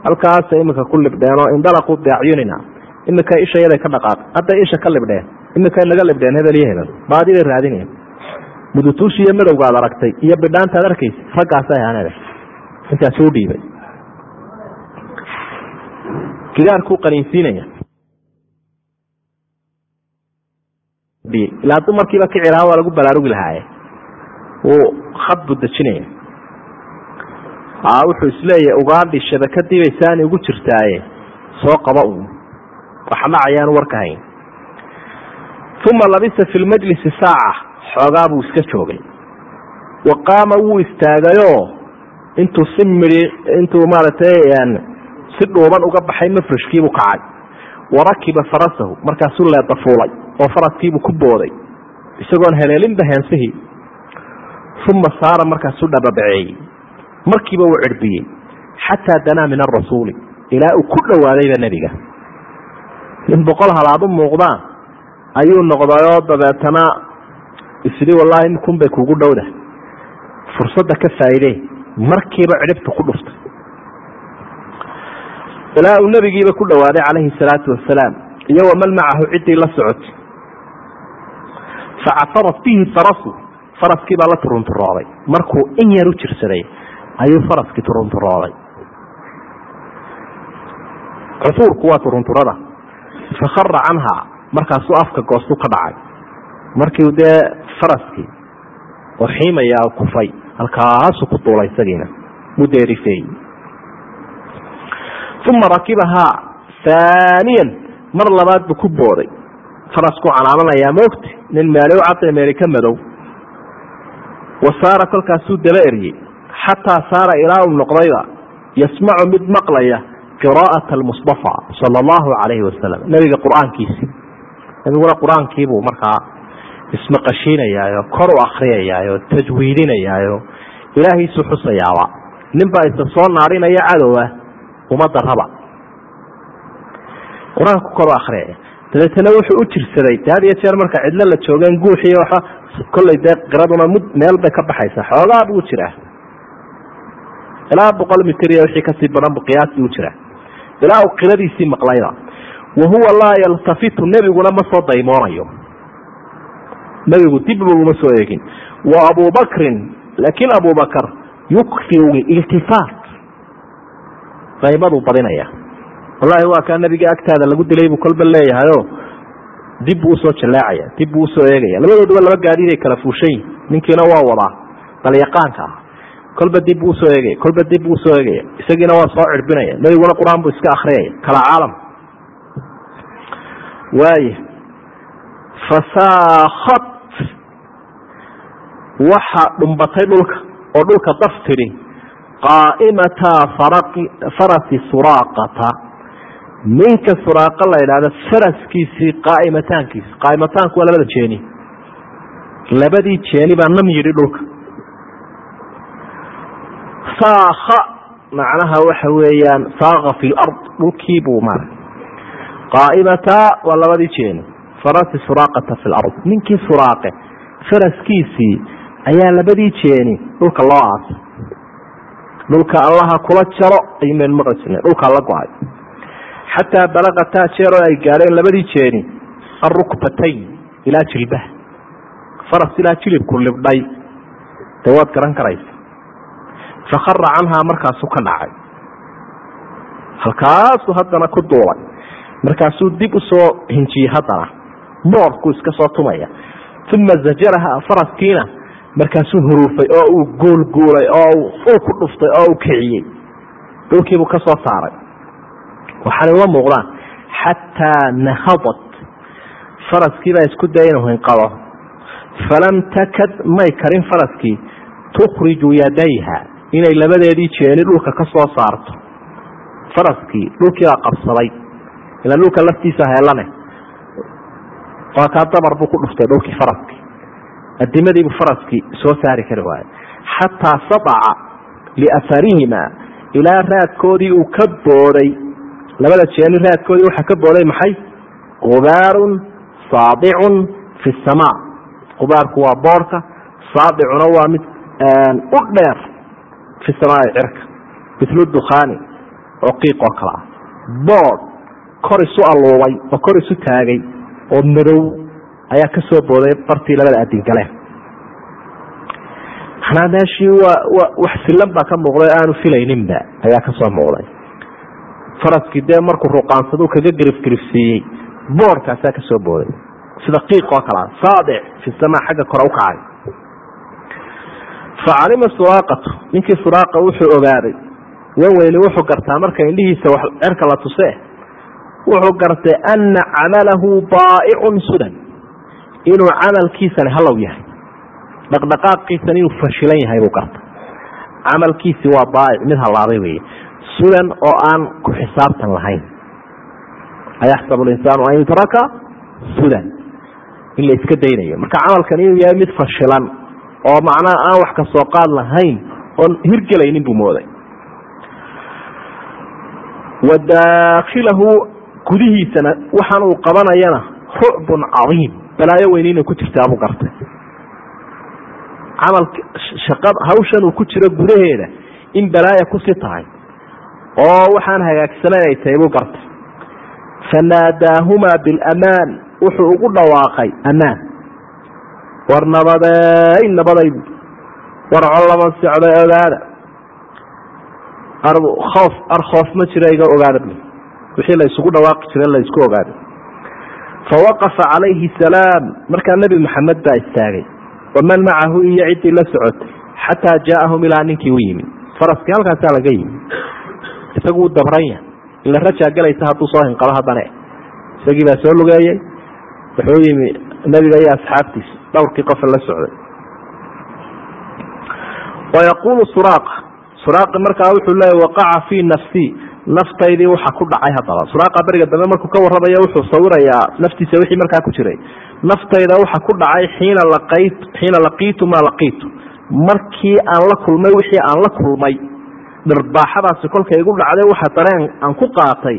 halkaasa imika ku libdheenoo indalaquu biacyunina imika isha yaday ka dhaqaaqay hadday isha ka libdheen imikay naga libdheen hebel iyo hebel baadi bay raadinayeen mudutuushi iyo madowga ad aragtay iyo bidhaantaad arkaysa raggaasay ahaanede intaasuu dhiibay. Gidaarkuu qaniinsiinaya. Ilaa dumarkiiba kici lahaa waa lagu baraarugi lahaaye wuu khad buu dejinaya wuxuu is leeyahay ugaadhi shabakadiibay saani ugu jirtaaye. Soo qaba uun waxa dhacayaan warka hayn. Uma labisa fi lmajlisi saaca. Xoogaa buu iska joogay. Wa qaama wuu istaagayoo intuu si midi intuu maaragtay si dhuuban uga baxay mafrashkiibuu kacay. Wa rakiba farasahu. Markaasuu leeda fuulay oo faraskiibuu ku booday. Isagoon heleelinba heensihii uma saara markaasuu dhababaceeyey markiiba uu cirbiyey xataa danaa min arasuuli ilaa uu ku dhowaadayba nebiga. In boqol halaad u muuqdaan ayuu noqdayoo dabeetana isli wallaahi inkun bay kugu dhowda. Fursadda ka faa'iidee markiiba cidhibta ku dhuftay ilaa uu nebigiiba ku dhowaaday calayhi salaatu wasalaam iyo waman macahu ciddii la socotay facafarat bihi farasu. Faraskii baa la turunturooday. Markuu in yar u jirsaday ayuu faraskii turunturooday cufuurku waa turunturada. Fakhara canhaa markaasuu afka goostu ka dhacay. Markiu dee faraskii oo xiimaya kufay halkaasuu ku duulay isagiina. Mudeerifeey uma rakibahaa haaniyan mar labaad buu ku booday. Faraskuu canaananayaa moogti nin meeli u cadday meeli ka madow. Wa saara kolkaasuu daba eryey xataa saara ilaa noqdayba yasmacu mid maqlaya qiraa'ata almustafa sala allahu calayhi wasalam nebiga qur'aankiisii nebiguna qur'aankiibuu markaa ismaqashiinayaayo kor u akriyayaayo tajwiidinayaayo ilaahiisu xusayaaba. Ninbaa isa soo naarinaya cadowa ummadda raba. Qur'aanku kor u akriyaya dabeetana wuxuu u jirsaday de had iyo jeer marka cidlo la joogeen guuxiyo waxa kollay dee qiraduna mud meel bay ka baxaysaa xoogaa buu jiraa ilaa boqol mitir iyo wixii ka sii badan bu qiyaastii u jiraa. Ilaa uu qiradiisii maqlayba wa huwa laa yaltafitu nebiguna ma soo daymoonayo. Nebigu dibba uma soo eegin. Wa abubakrin laakiin abubakar yukfiru iltifaat daymaduu badinaya. Wallahi waa kaa nebiga agtaada lagu dilay buu kolba leeyahayo dib buu u soo jaleecaya dib buu u soo eegaya. Labadooduba laba gaadiiday kala fuushan yihiin ninkiina waa wadaa. Dalyaqaanka ah kolba dib buu u soo eegaya kolba dib buu u soo eegaya isagiina waa soo cirbinaya. Nebiguna qur'aan buu iska akriyaya kala caalam. Waaya fasaakat waxa dhumbatay dhulka oo dhulka daf tidhi qaa'imata farasi suraaqata. Ninka suraaqa la idhaahdo faraskiisii qaa'imataankiisi qaa'imataanku waa labada jeeni. Labadii jeeni baa nam yidhi dhulka saaka macnaha waxa weeyaan saaka fi lard dhulkii buu maray. Qaaimataa waa labadii jeeni farasi suraaqata fi lard ninkii suraaqe faraskiisii ayaa labadii jeeni dhulka loo aasay dhulka allaha kula jaro ayumaynu maqli jirnay dhulkaa la go'ay. Xataa balagataa jeeroo ay gaadheen labadii jeeni. Arukbatayn ilaa jilbaha. Faras ilaa jilibku libdhay. Dee waad garan karaysa fakara canhaa markaasuu ka dhacay halkaasuu haddana ku duulay markaasuu dib u soo hinjiyey haddana moorkuu iska soo tumaya uma zajaraha faraskiina markaasuu huruufay oo uu guulguulay oo uu ku dhuftay oo uu kiciyey dhulkiibuu ka soo saaray waxaanay uma muuqdaan xataa nahadat faraskiibaa isku daya inuu hinqado falam takad may karin faraskii tukhriju yadayha inay labadeedii jeeni dhulka ka soo saarto. Faraskii dhulkiibaa qabsaday. Ilaa dhulka laftiisa heelane waa kaa dabar buu ku dhuftay dhulkii faraskii adimadiibuu faraskii soo saari kari waayo xataa sadaca liafarihima ilaa raadkoodii uu ka booday. Labada jeeni raadkoodii waxaa ka booday maxay? Qubaarun saadicun fi samaa. Qubaarku waa boorka saadicuna waa mid u dheer fi samaai cirka mislu dukhaani oo qiiq oo kale ah bood kor isu alluubay oo kor isu taagay oo madow ayaa ka soo booday bartii labada adingaleen manaa meeshii wax silan baa ka muuqday aanu filayninba ayaa ka soo muuqday faraskii dee markuu ruqaansadu kaga girifgirifsiiyey boorkaasaa ka soo booday sida qiiq oo kalea saadic fi xagga kore ukacay facalima suraaqatu ninkii suraaqa wuxuu ogaaday waweyni wuxuu gartaa marka indhihiisa cerka la tuse wuxuu gartay ana camalahu baa'icun sudan inuu camalkiisani halow yahay dhaqdhaqaaqiisani inuu fashilan yahay buu gartay camalkiisi waa baaic mid halaabay wey sudan oo aan ku xisaabtan lahayn ayaxsabu linsaanu an yutraka sudan in la iska daynayo marka camalkan inuu yahay mid fashilan oo macnaha aan wax ka soo qaad lahayn oon hirgelaynin buu mooday. Wa daakhilahu gudihiisana waxaan uu qabanayana rucbun cadiim balaayo weyn inay ku jirtaa buu gartay camalka shaqada hawshan uu ku jiro gudaheeda in balaaya kusi tahay oo waxaan hagaagsanayn ay tahay buu gartay fanaadaahumaa bilamaan wuxuu ugu dhawaaqay amaan war nabaday war collama socday ogaada. Oof ar khoof ma jira iga ogaada. Wixii la isugu dhawaaqi jira la isku ogaada. Fawaqafa calayhi salaam. Markaa nebi maxamed baa istaagay. Waman macahu iyo ciddii la socotay. Xataa jaaahum ilaa ninkii u yimi faraskii halkaasaa laga yimi isagu u dabranya ila rajaa galaysa hadduu soo hinqalo haddane. Isagii baa soo lugeeyey. Wuxuu yimi nebiga iyo asxaabtiisa dhowrkii qofe la socday. Wayaquulu suraaqa suraaqi markaa wuxuu leeya waqaca fii nafsii naftaydii waxa ku dhacay haddaba. Suraaqa beriga dambe markuu ka warramaya wuxuu sawirayaa naftiisa wixii markaa ku jiray. Naftayda waxa ku dhacay xiina laqayt xiina laqiitu maa laqiitu markii aan la kulmay wixii aan la kulmay dhirbaaxadaasi kolkay igu dhacday waxa dareen aan ku qaatay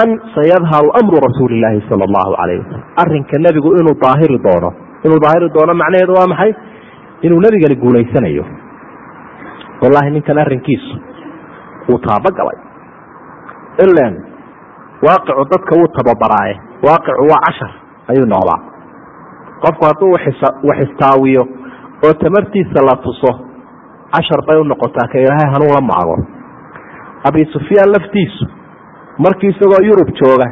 an sayadharu amru rasuuli illaahi sala allahu calayh wasalam arrinka nebigu inuu daahiri doono inuu daahiri doono macnaheedu waa maxay? inuu nebigani guulaysanayo. Wallahi ninkan arrinkiisu wuu taabogalay ilan waaqicu dadka wuu tababaraaye. Waaqicu waa cashar ayuu noqdaa. Qofku hadduu wax istaawiyo oo tamartiisa la tuso cashar bay u noqotaa ka ilaahay hanuun la macago abi sufyaan laftiisu markii isagoo yurub jooga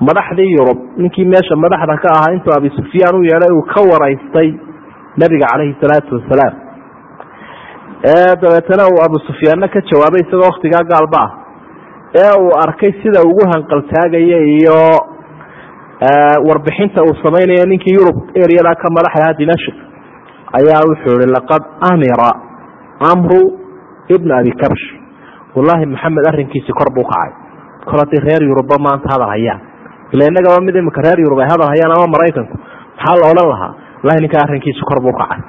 madaxdii yurub ninkii meesha madaxda ka ahaa intuu abi sufyaan u yeedhay uu ka waraystay nebiga calayhi salaatu wasalaam ee dabeetana uu abu sufyaanna ka jawaabay isagoo waktigaa gaalba ah. Ee uu arkay sida ugu hanqaltaagaya iyo warbixinta uu samaynayo ninkii yurub eryadaa ka madaxdaha dimashik ayaa wuxuu ihi laqad amira amru ibna abi kabsh wallaahi maxamed arrinkiisi kor buu kacay. Kol haddii reer yurubba maanta hadal hayaan ila innagaba mid imika reer yurub ay hadal hayaan ama maraykanku maxaa la odhan lahaa? Wallahi ninkaa arrinkiisu kor buu kacay.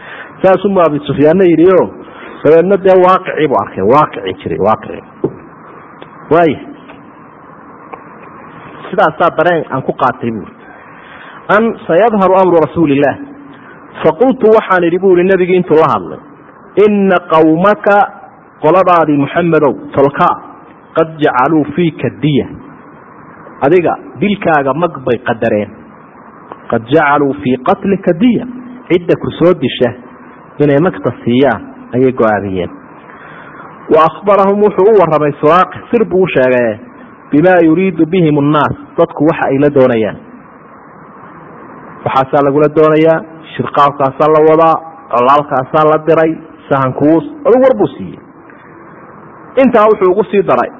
Saasuma abi sufyaanna yidhi o dabeedna dee waaqicii buu arkay waaqicii jiray waaqici. Waaya sidaasaa dareen aan ku qaatay buuri an sayadharu amru rasuuli illaah faqultu waxaan idhi bu ihi nebigii intuu la hadlay ina qawmaka qoladaadii muxamedow tolkaa qad jacaluu fiika diya adiga dilkaaga mag bay qadareen. Qad jacaluu fii qatlika diya. Cidda ku soo disha inay magta siiyaan ayay go'aamiyeen wa akhbarahum wuxuu u waramay suraaqi sir buu u sheegay bimaa yuriidu bihim annaas dadku waxa ay la doonayaan. Waxaasaa lagula doonayaa shirqaalkaasaa la wadaa colaalkaasaa la diray sahankuus adugu war buu siiyey. Intaa wuxuu ugu sii daray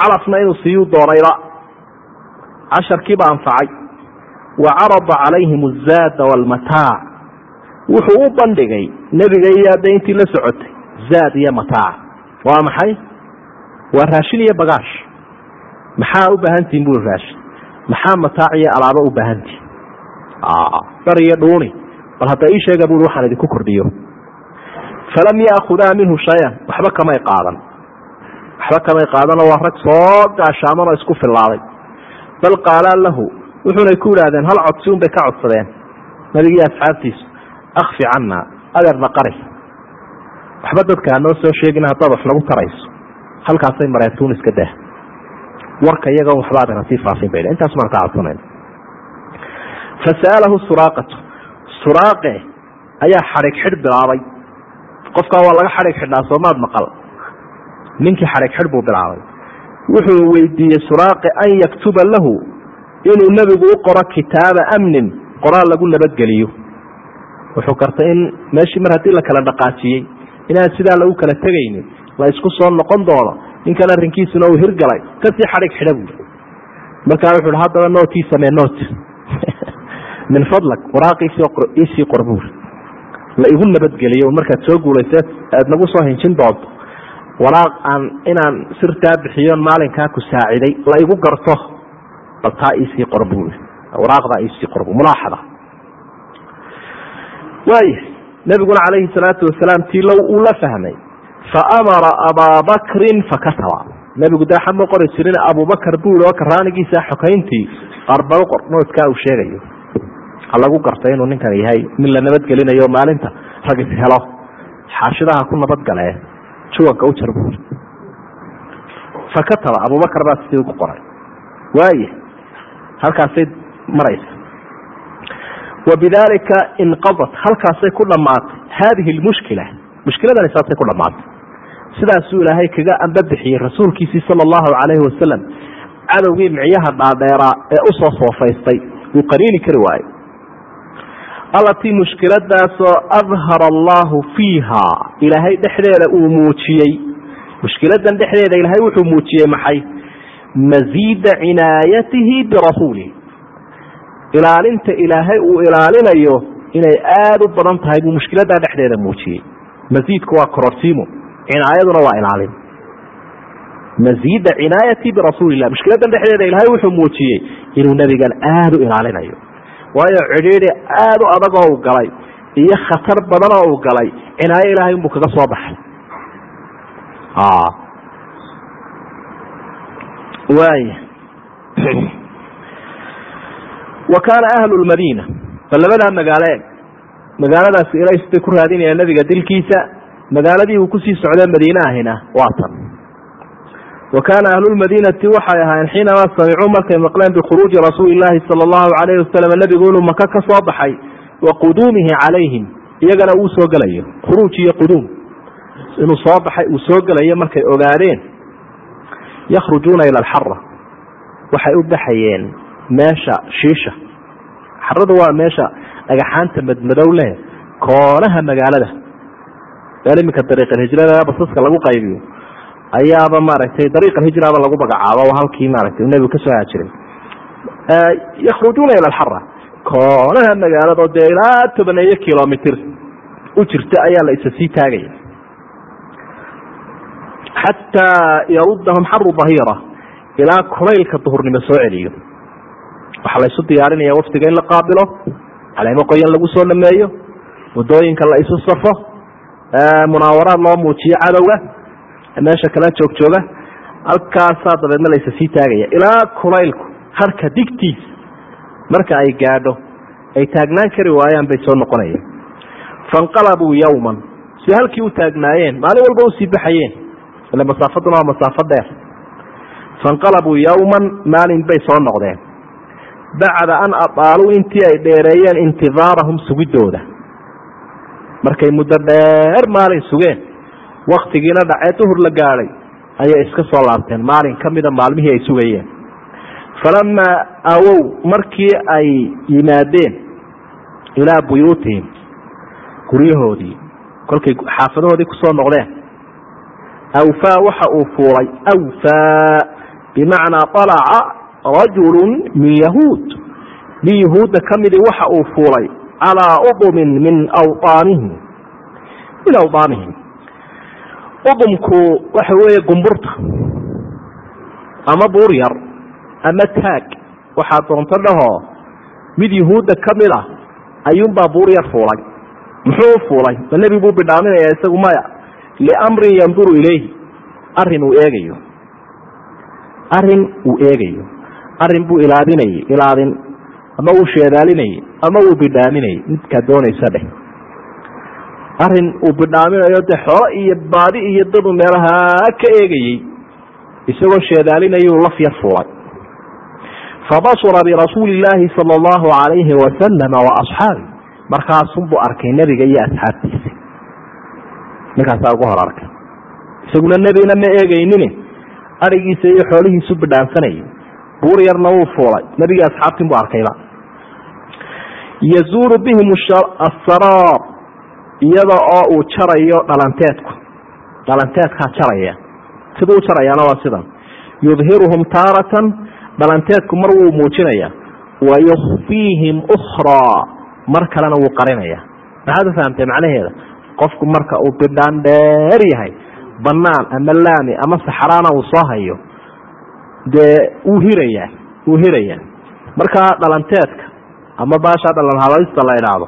calafna inuu siiyuu doonayba casharkiiba anfacay wa carada calayhim azaada waalmataac wuxuu u bandhigay nebiga iyo hadda intii la socotay zaad iyo mataac waa maxay? Waa raashin iyo bagaash. Maxaa u baahantihin bui raashin? Maxaa mataac iyo alaabo u baahantihin dar iyo dhuuni. Bal hadda ii sheega bui waxaan idinku kordhiyo. Falam yaakudaa minhu shayan. Waxba kamay qaadan. Waxba kamay qaadanoo waa rag soo gaashaaman oo isku filaaday bal qaalaa lahu wuxunay ku idhaahdeen hal codsi un bay ka codsadeen? Nabigii asxaabtiisu akfi cana adeerna qari waxba dadka hanoo soo sheegin haddaad wax nagu tarayso halkaasay mareen tuuniska dah warka iyagoon waxba adana sii faafin bay intaas maan ka codsanayna fasa'alahu suraaqatu. Suraaqe ayaa xadhig xidh bilaabay. Qofkaa waa laga xadhig xidhnaa soomaad maqal. Ninkii xadhig xidh buu bilaabay wuxuu weydiiyey suraaqe an yaktuba lahu inuu nebigu u qoro kitaaba amnin qoraal lagu nabadgeliyo. Wuxuu kartay in meeshii mar haddii la kala dhaqaajiyey inaan sidaa lagu kala tegaynin la isku soo noqon doono ninkan arrinkiisuna uu hirgalay ka sii xadhig xidha buui markaa wuxu haddaba nootii samee noot. Min fadlak waraaqiisii qor buuri la igu nabadgeliyo markaad soo guulaysa aad nagu soo hinjin doonto waraaq aan inaan sirtaa bixiyon maalinkaa ku saaciday la igu garto bal taa iisii qor buuri waraaqdaa iisii qor bu mulaaxada. Waaya nabiguna calayhi salaatu wasalaam tii low uu la fahmay faamara abaa bakrin fakataba nebigu dee xama qori jirin abubakar buuli oo karaanigiisa xokayntii arbao qornoodkaa uu sheegayo. Ha lagu garto inuu ninkan yahay min la nabadgelinayo maalinta rag helo. Xaashidaha ku nabadgalee juwanka u jar buuli fakataba abubakar baa sidii ugu qoray. Waaya halkaasay maraysa. Wabidalika inqadat halkaasay ku dhammaatay haadihi lmushkila mushkiladani saasay ku dhammaatay sidaasuu ilaahay kaga ambabixiyey rasuulkiisii sala allahu calayhi wasalam cadowgii micyaha dhaadheeraa ee u soo soofaystay. Wuu qaniini kari waayey allatii mushkiladaasoo adhara allahu fiiha. Ilaahay dhexdeeda uu muujiyey. Mushkiladan dhexdeeda ilaahay wuxuu muujiyey maxay? Masiida cinaayatihi birasuulih ilaalinta ilaahay uu ilaalinayo inay aada u badan tahay buu mushkiladaa dhexdeeda muujiyey. Masiidku waa kororsiimo cinaayaduna waa ilaalin. Masiida cinaayati birasuulilah mushkiladan dhexdeeda ilaahay wuxuu muujiyey inuu nebigan aada u ilaalinayo waayo cidhiidi aada u adag oo uu galay iyo khatar badan oo uu galay cinaayo ilahay unbuu kaga soo baxay. Waaya wa kaana ahlu lmadiina bal labadaa magaalo eg magaaladaasi ilays bay ku raadinayaan nebiga dilkiisa magaaladii uu ku sii socdee madiine ahina waa tan wa kaana ahlulmadiinati waxay ahaayeen xiinamaa samicuu markay maqleen bikhuruuji rasuuli llaahi sala allahu calayhi wasalam nebigu inuu maka ka soo baxay wa quduumihi calayhim iyagana uu soo gelayo khuruuj iyo quduum. Inuu soo baxay uu soo gelayo markay ogaadeen yakhrujuuna ila alxara waxay u baxayeen meesha shiisha. Xaradu waa meesha dhagaxaanta madmadow leh koonaha magaalada. Meel iminka dariiqalhijrada basaska lagu qaybiyo ayaaba maaragtay dariiqalhijraba lagu magacaabo halkii maaragtay nebigu ka soo haajiray yakhrujuuna ila alxara koonaha magaalado dee ilaa tobaneeyo kilomitr u jirta ayaa la isa sii taagaya. Xataa yarudahum xaru dahira ilaa kulaylka duhurnimo soo celiyo. Waxaa la diyaarinaya wafdiga in la qaabilo caleemo qoyan lagu soo dhameeyo waddooyinka la isu safo munaawaraad loo muujiyo cadowga meesha kala joogjooga halkaasaa dabeedna la isa sii taagaya. Ilaa kulaylku harka digtiisa marka ay gaadho ay taagnaan kari waayaan bay soo noqonayeen fanqalabuu yowman si halkii u taagnaayeen maalin walba u sii baxayeen ile masaafaduna waa masaafo dheer. Fanqalabuu yowman maalin bay soo noqdeen. Bacda an adaaluu intii ay dheereeyeen intidaarahum sugidooda. Markay muddo dheer maalin sugeen waktigiina dhacee duhur la gaadhay ayay iska soo laabteen. Maalin ka mida maalmihii ay sugayeen. Falamaa awow markii ay yimaadeen ilaa buyuutihim guryahoodii kolkay xaafadahoodii ku soo noqdeen awfaa waxa uu fuulay awfaa bimacnaa alaca rajulu min yahuud. Nin yahuudda ka midii waxa uu fuulay calaa udumin min awaanihim min awdaanihim udumku waxa weeye gumburta ama buur yar ama taag. Waxaa doonto dhahoo mid yahuudda ka mid ah ayuunbaa buur yar fuulay. Muxuu u fuulay? Ma nebi buu bidhaaminaya isagu maya? Liamrin yanduru ilayhi. Arrin uu eegayo. Arrin uu eegayo. Arrin buu ilaadinayay. Ilaadin. Ama uu sheedaalinayay. Ama uu bidhaaminayay. Midkaa doonaysa dheh arrin uu bidhaaminayo dee xoolo iyo baadi iyo dadu meelaha ka eegayey isagoo sheedaalinayuu laf yar fuulay. Fabasura birasuuli illaahi sala allahu alayhi wasalama wa asxaabi markaasunbuu arkay nebiga iyo asxaabtiisa. Ninkaasaa ugu hor arkay. Isaguna nebigna ma eegaynin arigiisa iyo xoolihiisu bidhaansanayay buur yarna wuu fuulay. Nebigii asxaabtin buu arkayba. Yazuuru bihim asaraar iyada oo uu jarayo dhalanteedku dhalanteedkaa jaraya siduu u jarayaana waa sidan yudhiruhum taaratan dhalanteedku mar wuu muujinaya. Wa yukfiihim ukhraa mar kalena wuu qarinaya. Maxaad u fahamtay macnaheeda? Qofku marka uu bidhaan dheer yahay banaan ama laami ama saxraana uu soo hayo dee wuu hirayaa wuu hirayaa markaa dhalanteedka ama baashaa dhalanhalista la idhaahdo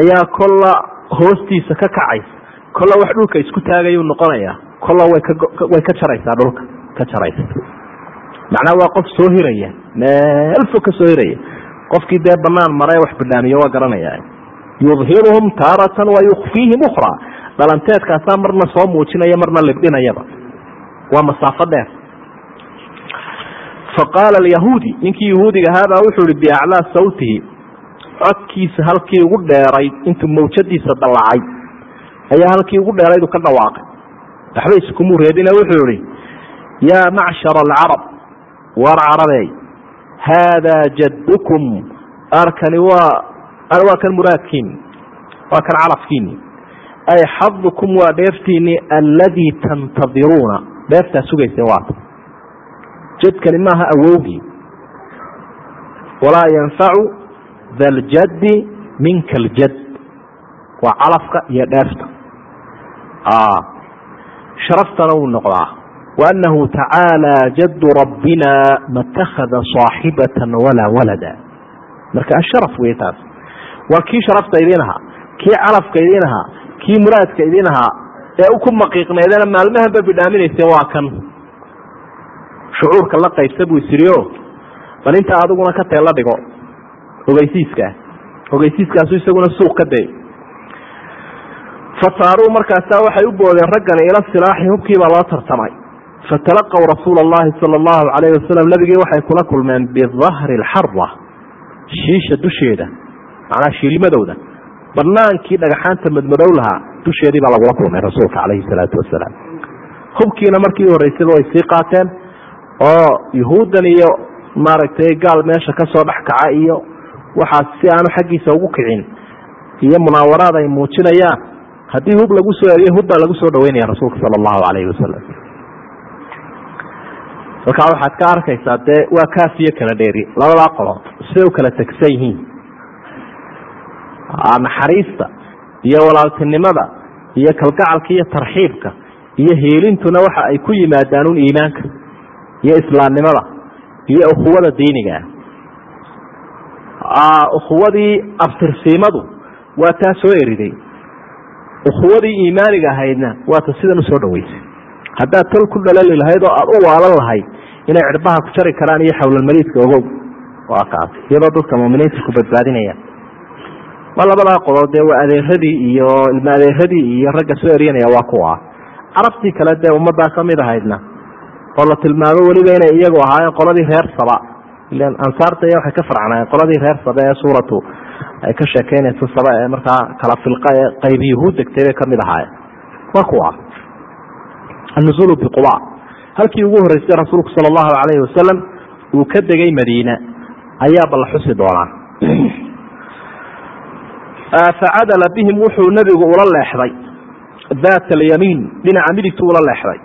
ayaa kolla hoostiisa ka kacaysa kolla wax dhulka isku taagayuu noqonaya kolla way ka jaraysaa dhulka ka jaraysa. Macnaha waa qof soo hiraya meel fog ka soo hiraya. Qofkii dee banaan mare wax bidhaamiyo waa garanaya yudhiruhum taaratan wa yukfiihim ukhraa. Dhalanteedkaasaa marna soo muujinaya marna libdhinayaba. Waa masaafo dheer. Faqaala alyahuudi ninkii yahuudiga ahaabaa wuxuu ihi biaclaa sawtihi codkiisa halkii ugu dheerayd intuu mawjadiisa dallacay ayaa halkii ugu dheeraydu ka dhawaaqay. Waxba iskumuu reebine wuxuu ihi yaa macshar alcarab war carabey haadaa jaddukum arkani waa waa kan muraadkiini waa kan calafkiini ay xadukum waa dheeftiini alladii tantadiruuna. Dheeftaa sugayseen waata jadkani maaha awowgii. Walaa yanfacu daljaddi minka aljad waa calafka iyo dheefta sharaftana wuu noqdaa waanahu tacaalى jaddu rabbina matakada صaaxibata walaa walada. Marka asharaf wey taas. Waa kii sharafta idin ahaa kii calafka idin ahaa kii muraadka idin ahaa ee ku maqiiqneedana maalmahanba bidhaaminaysa waa kan. Shucuurka la qaybsa buu isiriyo bal intaa adiguna ka tee dhigo ogeysiiskaa ogeysiiskaasu isaguna suuq ka day fasaaruu markaasaa waxay u boodeen raggani ila silaaxi hubkiibaa loo tartamay. Fatalaqaw rasuula allahi sala allahu calayhi wasalam nabigii waxay kula kulmeen bidahri alxarra shiisha dusheeda macnaha shiilmadowda banaankii dhagaxaanta madmadow lahaa dusheedii baa lagula kulmay rasuulka calayhi salaatu wasalaam hubkiina markii u horreysayba way sii qaateen oo yuhuuddan iyo maaragtay gaal meesha ka soo dhex kaca iyo waxaas si aanu xaggiisa ugu kicin. Iyo munaawaraad ay muujinayaan. Haddii hub lagu soo eriyo hub baa lagu soo dhaweynaya rasuulka sala allahu calayhi wasalam markaa waxaad ka arkaysaa dee waa kaafiyo kala dheeri. Labadaa qolood siday u kala tegsan yihiin? Naxariista iyo walaaltinimada iyo kalgacalka iyo tarxiibka iyo hiilintuna waxa ay ku yimaadaan un iimaanka iyo islaamnimada iyo ukhuwada diiniga ukhuwadii abtirsiimadu waa taa soo eriday. Ukhuwadii iimaaniga ahaydna waata sidan u soo dhaweysay. Haddaad tol ku dhalali lahayd oo aada u waalan lahayd inay cirbaha ku jari karaan iyo xawlalmaliidka ogow waa kaas iyadoo dadka muminiinta ku badbaadinayaan ma labadaa qodob dee waa adeeradii iyo ilma adeeradii iyo ragga soo eryanaya waa kuwa. Carabtii kale dee ummaddaa ka mid ahaydna oo la tilmaamo weliba inay iyagu ahaayeen qoladii reer saba ansaarta iyo waxay ka farcnaayeen qoladii reer saba ee suuratu ay ka sheekeynayso saba ee markaa kala filqa ee qaybi yuhuud degtay bay ka mid ahaayeen waa kuwa annuzuulu biquba halkii ugu horreysay rasuulku sala allahu calayhi wasalam uu ka degay madiine ayaaba la xusi doonaa facadala bihim wuxuu nebigu ula leexday daat alyamiin dhinaca midigtu ula leexday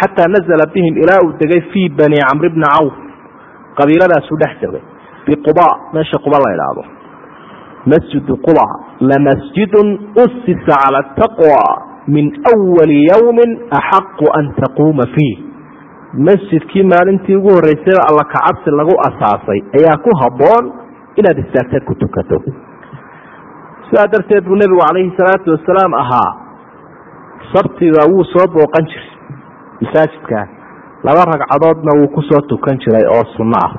xataa nazla bihim ilaa uu degay fii bani camr bni cawf qabiiladaasuu dhex degay biquba meesha quba la idhaahdo masjidu quba lamasjidun usisa cala taqwa min awali yawmin axaqu an taquuma fiih. Masjidkii maalintii ugu horreysayba alla kacabsi lagu asaasay ayaa ku habboon inaad istaagteed ku tukato. Sidaa darteed buu nebigu calayhi salaatu wasalaam ahaa sabtiga wuu soo booqan jiray masaajidka laba ragcadoodna wuu ku soo tukan jiray oo sunno ah.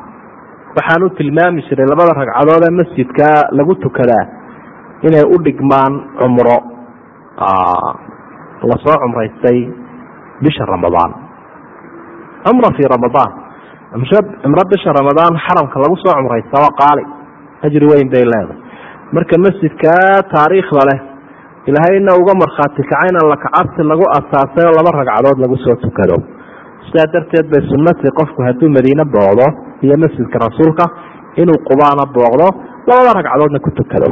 Waxaan u tilmaami jiray labada ragcadood ee masjidka lagu tukadaa inay u dhigmaan cumro la soo cumraystay bisha ramadaan. Cumra fii ramadaan. Cumro bisha ramadaan xaramka lagu soo cumraysta waa qaali. Ajri weyn bay leedahay. Marka masjidka taariikhda leh ilaahayna uga markhaati kacayna lakacabsi lagu asaasay oo laba ragcadood lagu soo tukado sidaa darteed bay sunnati qofku hadduu madiine booqdo iyo masjidka rasuulka inuu qubaana booqdo labada ragcadoodna ku tukado.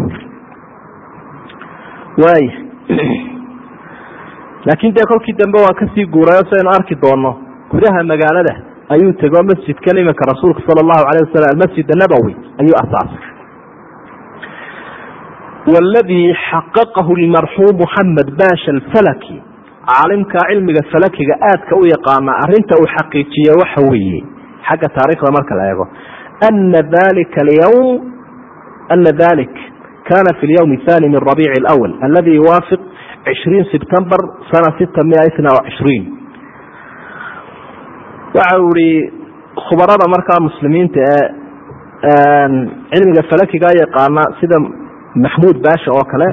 Waay. Laakiin dee kolkii dambe waa ka sii guurayo saynu arki doono gudaha magaalada ayuu tego masjidkan iminka rasuulka sala allahu alayh wasalam almasjid annabowi ayuu asaasay wladii xaqaqahu lmarxuum muxamed baasha alfalaki caalimka cilmiga falakiga aadka u yaqaana arinta uu xaqiijiye waxa weeye. Xagga taarikhda marka la eego. Ana dalika alyawm ana dalik kana fi lyawm athani min rabiic اlأwl aladi yuwaafiq cishriin sebtembar sana mia itna cishriin waxa uu ihi khubarada markaa muslimiinta ee cilmiga falakiga yaqaana sida maxmuud baasha oo kale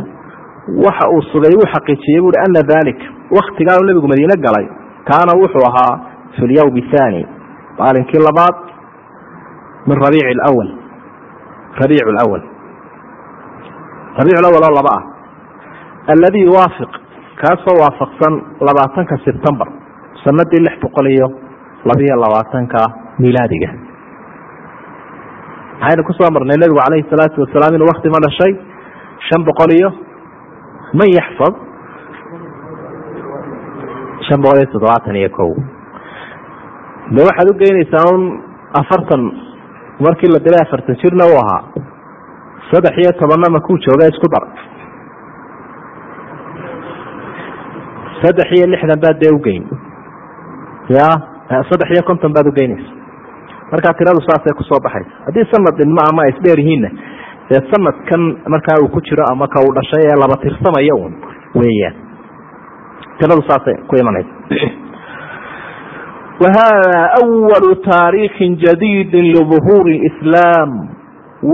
waxa uu sugay uu xaqiijiyey buui ana dalik waktigaa nebigu madiine galay. Kaana wuxuu ahaa fi lyawm thani maalinkii labaad min rabiic lwal rabiic lwal rabiic lawal oo laba ah. Alladii yuwaafiq kaasoo waafaqsan labaatanka sebtembar sanadii lix boqol iyo labiyo labaatanka milaadiga. Maxaynu ku soo marnay nebigu calayhi salaatu wasalaam inuu wakti ma dhashay? Shan boqol iyo man yaxfad shan boqol iyo toddobaatan iyo kow de waxaad ugeynaysaa un afartan markii la dilay afartan jirna uu ahaa saddex iyo tobanna makuu jooga isku dar saddex iyo lixdan baad dee ugeyn ya saddex iyo konton baad ugeynaysa markaa tiradu saasay ku soo baxaysa haddii sanad dhinmo ama isdheer yihiinna dee sanadkan markaa uu ku jiro ama ka uu dhashay ee laba tirsamaya un weeyaan. Tiradu saasay ku imanaysa wahada awalu taariikhin jadiidin liduhuuri islaam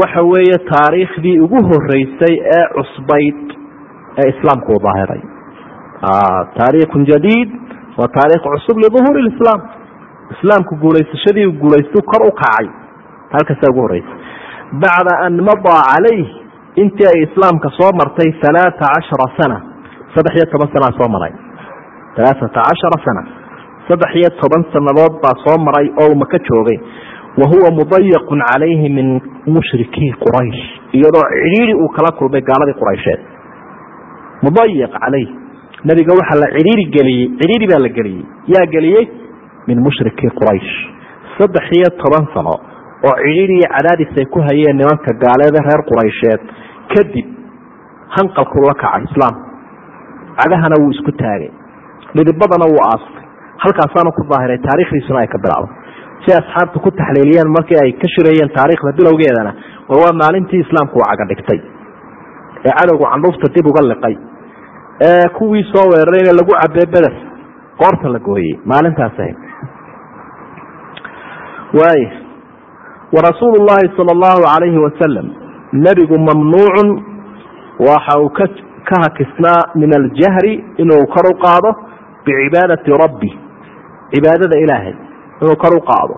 waxa weeye taariikhdii ugu horeysay ee cusbayd ee islaamku u daahiray. Taariikhun jadiid waa taariikh cusub liduhuuri islaam islaamku guulaysashadii guulaystu kor u kacay. Halkaasaa ugu horeysa bacda an madaa calayh intii ay islaamka soo martay alaaa cashara sana saddex iyo toban sanaa soo maray. Alaaata cashara sana saddex iyo toban sanadood baa soo maray oo maka joogay. Wa huwa mudayaqun calayhi min mushrikii quraysh iyadoo cidhiiri uu kala kulmay gaaladii quraysheed. Mudayaq calayh nabiga waxaa la cidhiiri geliyey cidhiiri baa la geliyey yaa geliyey min mushrikii quraysh. Saddex iyo toban sano oo cidhiiri iyo cadaadis ay ku hayeen nimanka gaaleede reer quraysheed kadib hanqalku la kacay islaam. Cagahana wuu isku taagay. Dhidibadana wuu aastay halkaasaanu ku daahiray taarikhdiisuna ay ka bilaabo si asxaabtu ku taxliiliyeen markii ay ka shirayeen taariikhda bilowgeedana war waa maalintii islaamku uu caga dhigtay. Ee cadowgu candhuufta dib uga liqay. Ee kuwii soo weerarayna lagu cabee beder qoorta la gooyey. Maalintaas ahayd. Waay warasuulu llahi sala allahu calayhi wasalam nebigu mamnuucun waxa uu ka hakisnaa min aljahri inuu kor u qaado bicibaadati rabbi cibaadada ilaahay inuu kor u qaado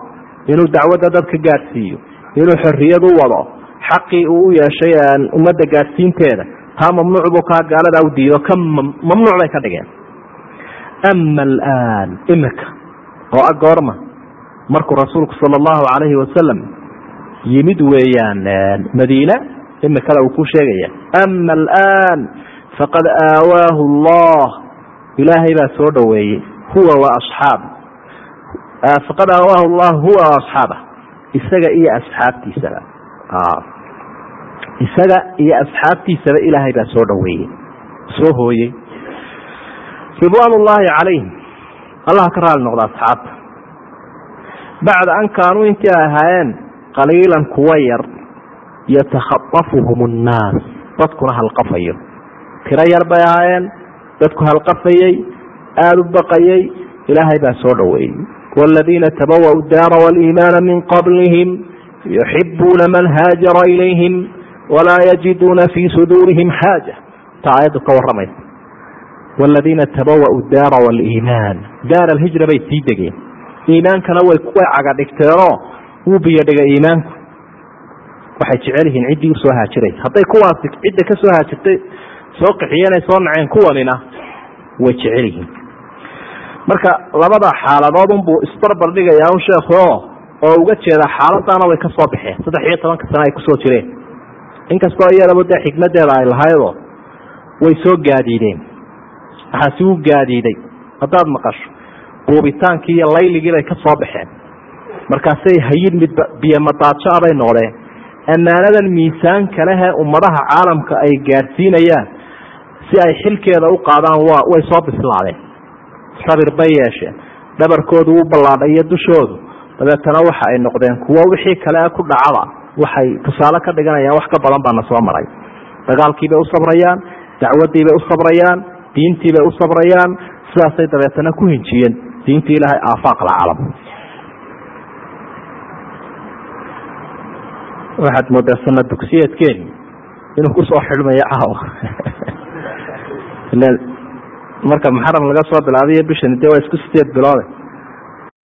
inuu dacwadda dadka gaadhsiiyo inuu xorriyad u wado xaqii uu u yeeshay ummadda gaadhsiinteeda taa mamnuuc buu kaa gaalada u diido ka mamnuuc bay ka dhigeen. Ama alaan imika oo a markuu rasuulku sala allahu calayhi wasalam yimid weeyaan madiina imikada uu ku sheegaya. Ama alaan faqad aawaahu allah. Ilaahay baa soo dhoweeyey. Huwa wa asxaab. Faqad aawaahu allah huwa wa asxaabah isaga iyo asxaabtiisaba. Isaga iyo asxaabtiisaba ilaahay baa soo dhoweeyey. Soo hooyey. Ridwaan ullaahi calayhim. Allah ka raali noqda asxaabta. Bacda an kaanuu intii ay ahaayeen qaliilan kuwa yar yatakhaafuhum annaas dadkuna halqafayo tiro yar bay ahaayeen dadku halqafayey aada u baqayey ilaahay baa soo dhoweeyey. Waaladiina tabawa'u daara waliimaana min qablihim yuxibuuna man haajara ilayhim walaa yajiduuna fii suduurihim xaaja ta aayaddu ka waramaysa waaladiina tabawa'u daara waliimaan. Daar alhijra bay sii degeen. Iimaankana way way caga dhigteenoo wuu biyodhigay iimaanku. Waxay jecel yihiin ciddii u soo haajiraysa hadday kuwaasi cidda ka soo haajirtay soo qixiyeenay soo naceen kuwanina way jecel yihiin. Marka labada xaaladood unbuu isbarbar dhigayaa un sheekho oo uga jeeda xaaladana way ka soo baxeen. Saddex iyo tobanka sano ay ku soo jireen. Inkastoo iyadaba dee xikmadeeda ay lahaydoo way soo gaadiideen waxaasi u gaadiiday haddaad maqasho buubitaankii iyo layligii bay ka soo baxeen markaasay hayin mid biyomadaajo abay noqdeen ammaanadan miisaanka lehee ummadaha caalamka ay gaadhsiinayaan si ay xilkeeda u qaadaan waa way soo bislaadeen. Sabir bay yeesheen. Dhabarkoodu u ballaadhay iyo dushoodu. Dabeetana waxa ay noqdeen kuwo wixii kale ku dhacaba. Waxay tusaale ka dhiganayaan wax ka badan baana soo maray. Dagaalkiibay u sabrayaan dacwadiibay u sabrayaan diintiibay u sabrayaan. Sidaasay dabeetana ku hinjiyeen. Diintii ilaahay aafaaq alcaalam waxaad moodaa sana dugsiyeedkeeni inuu ku soo xidhmayo caawa marka muxaram laga soo bilaabiyo bishani dee waa isku sideed biloode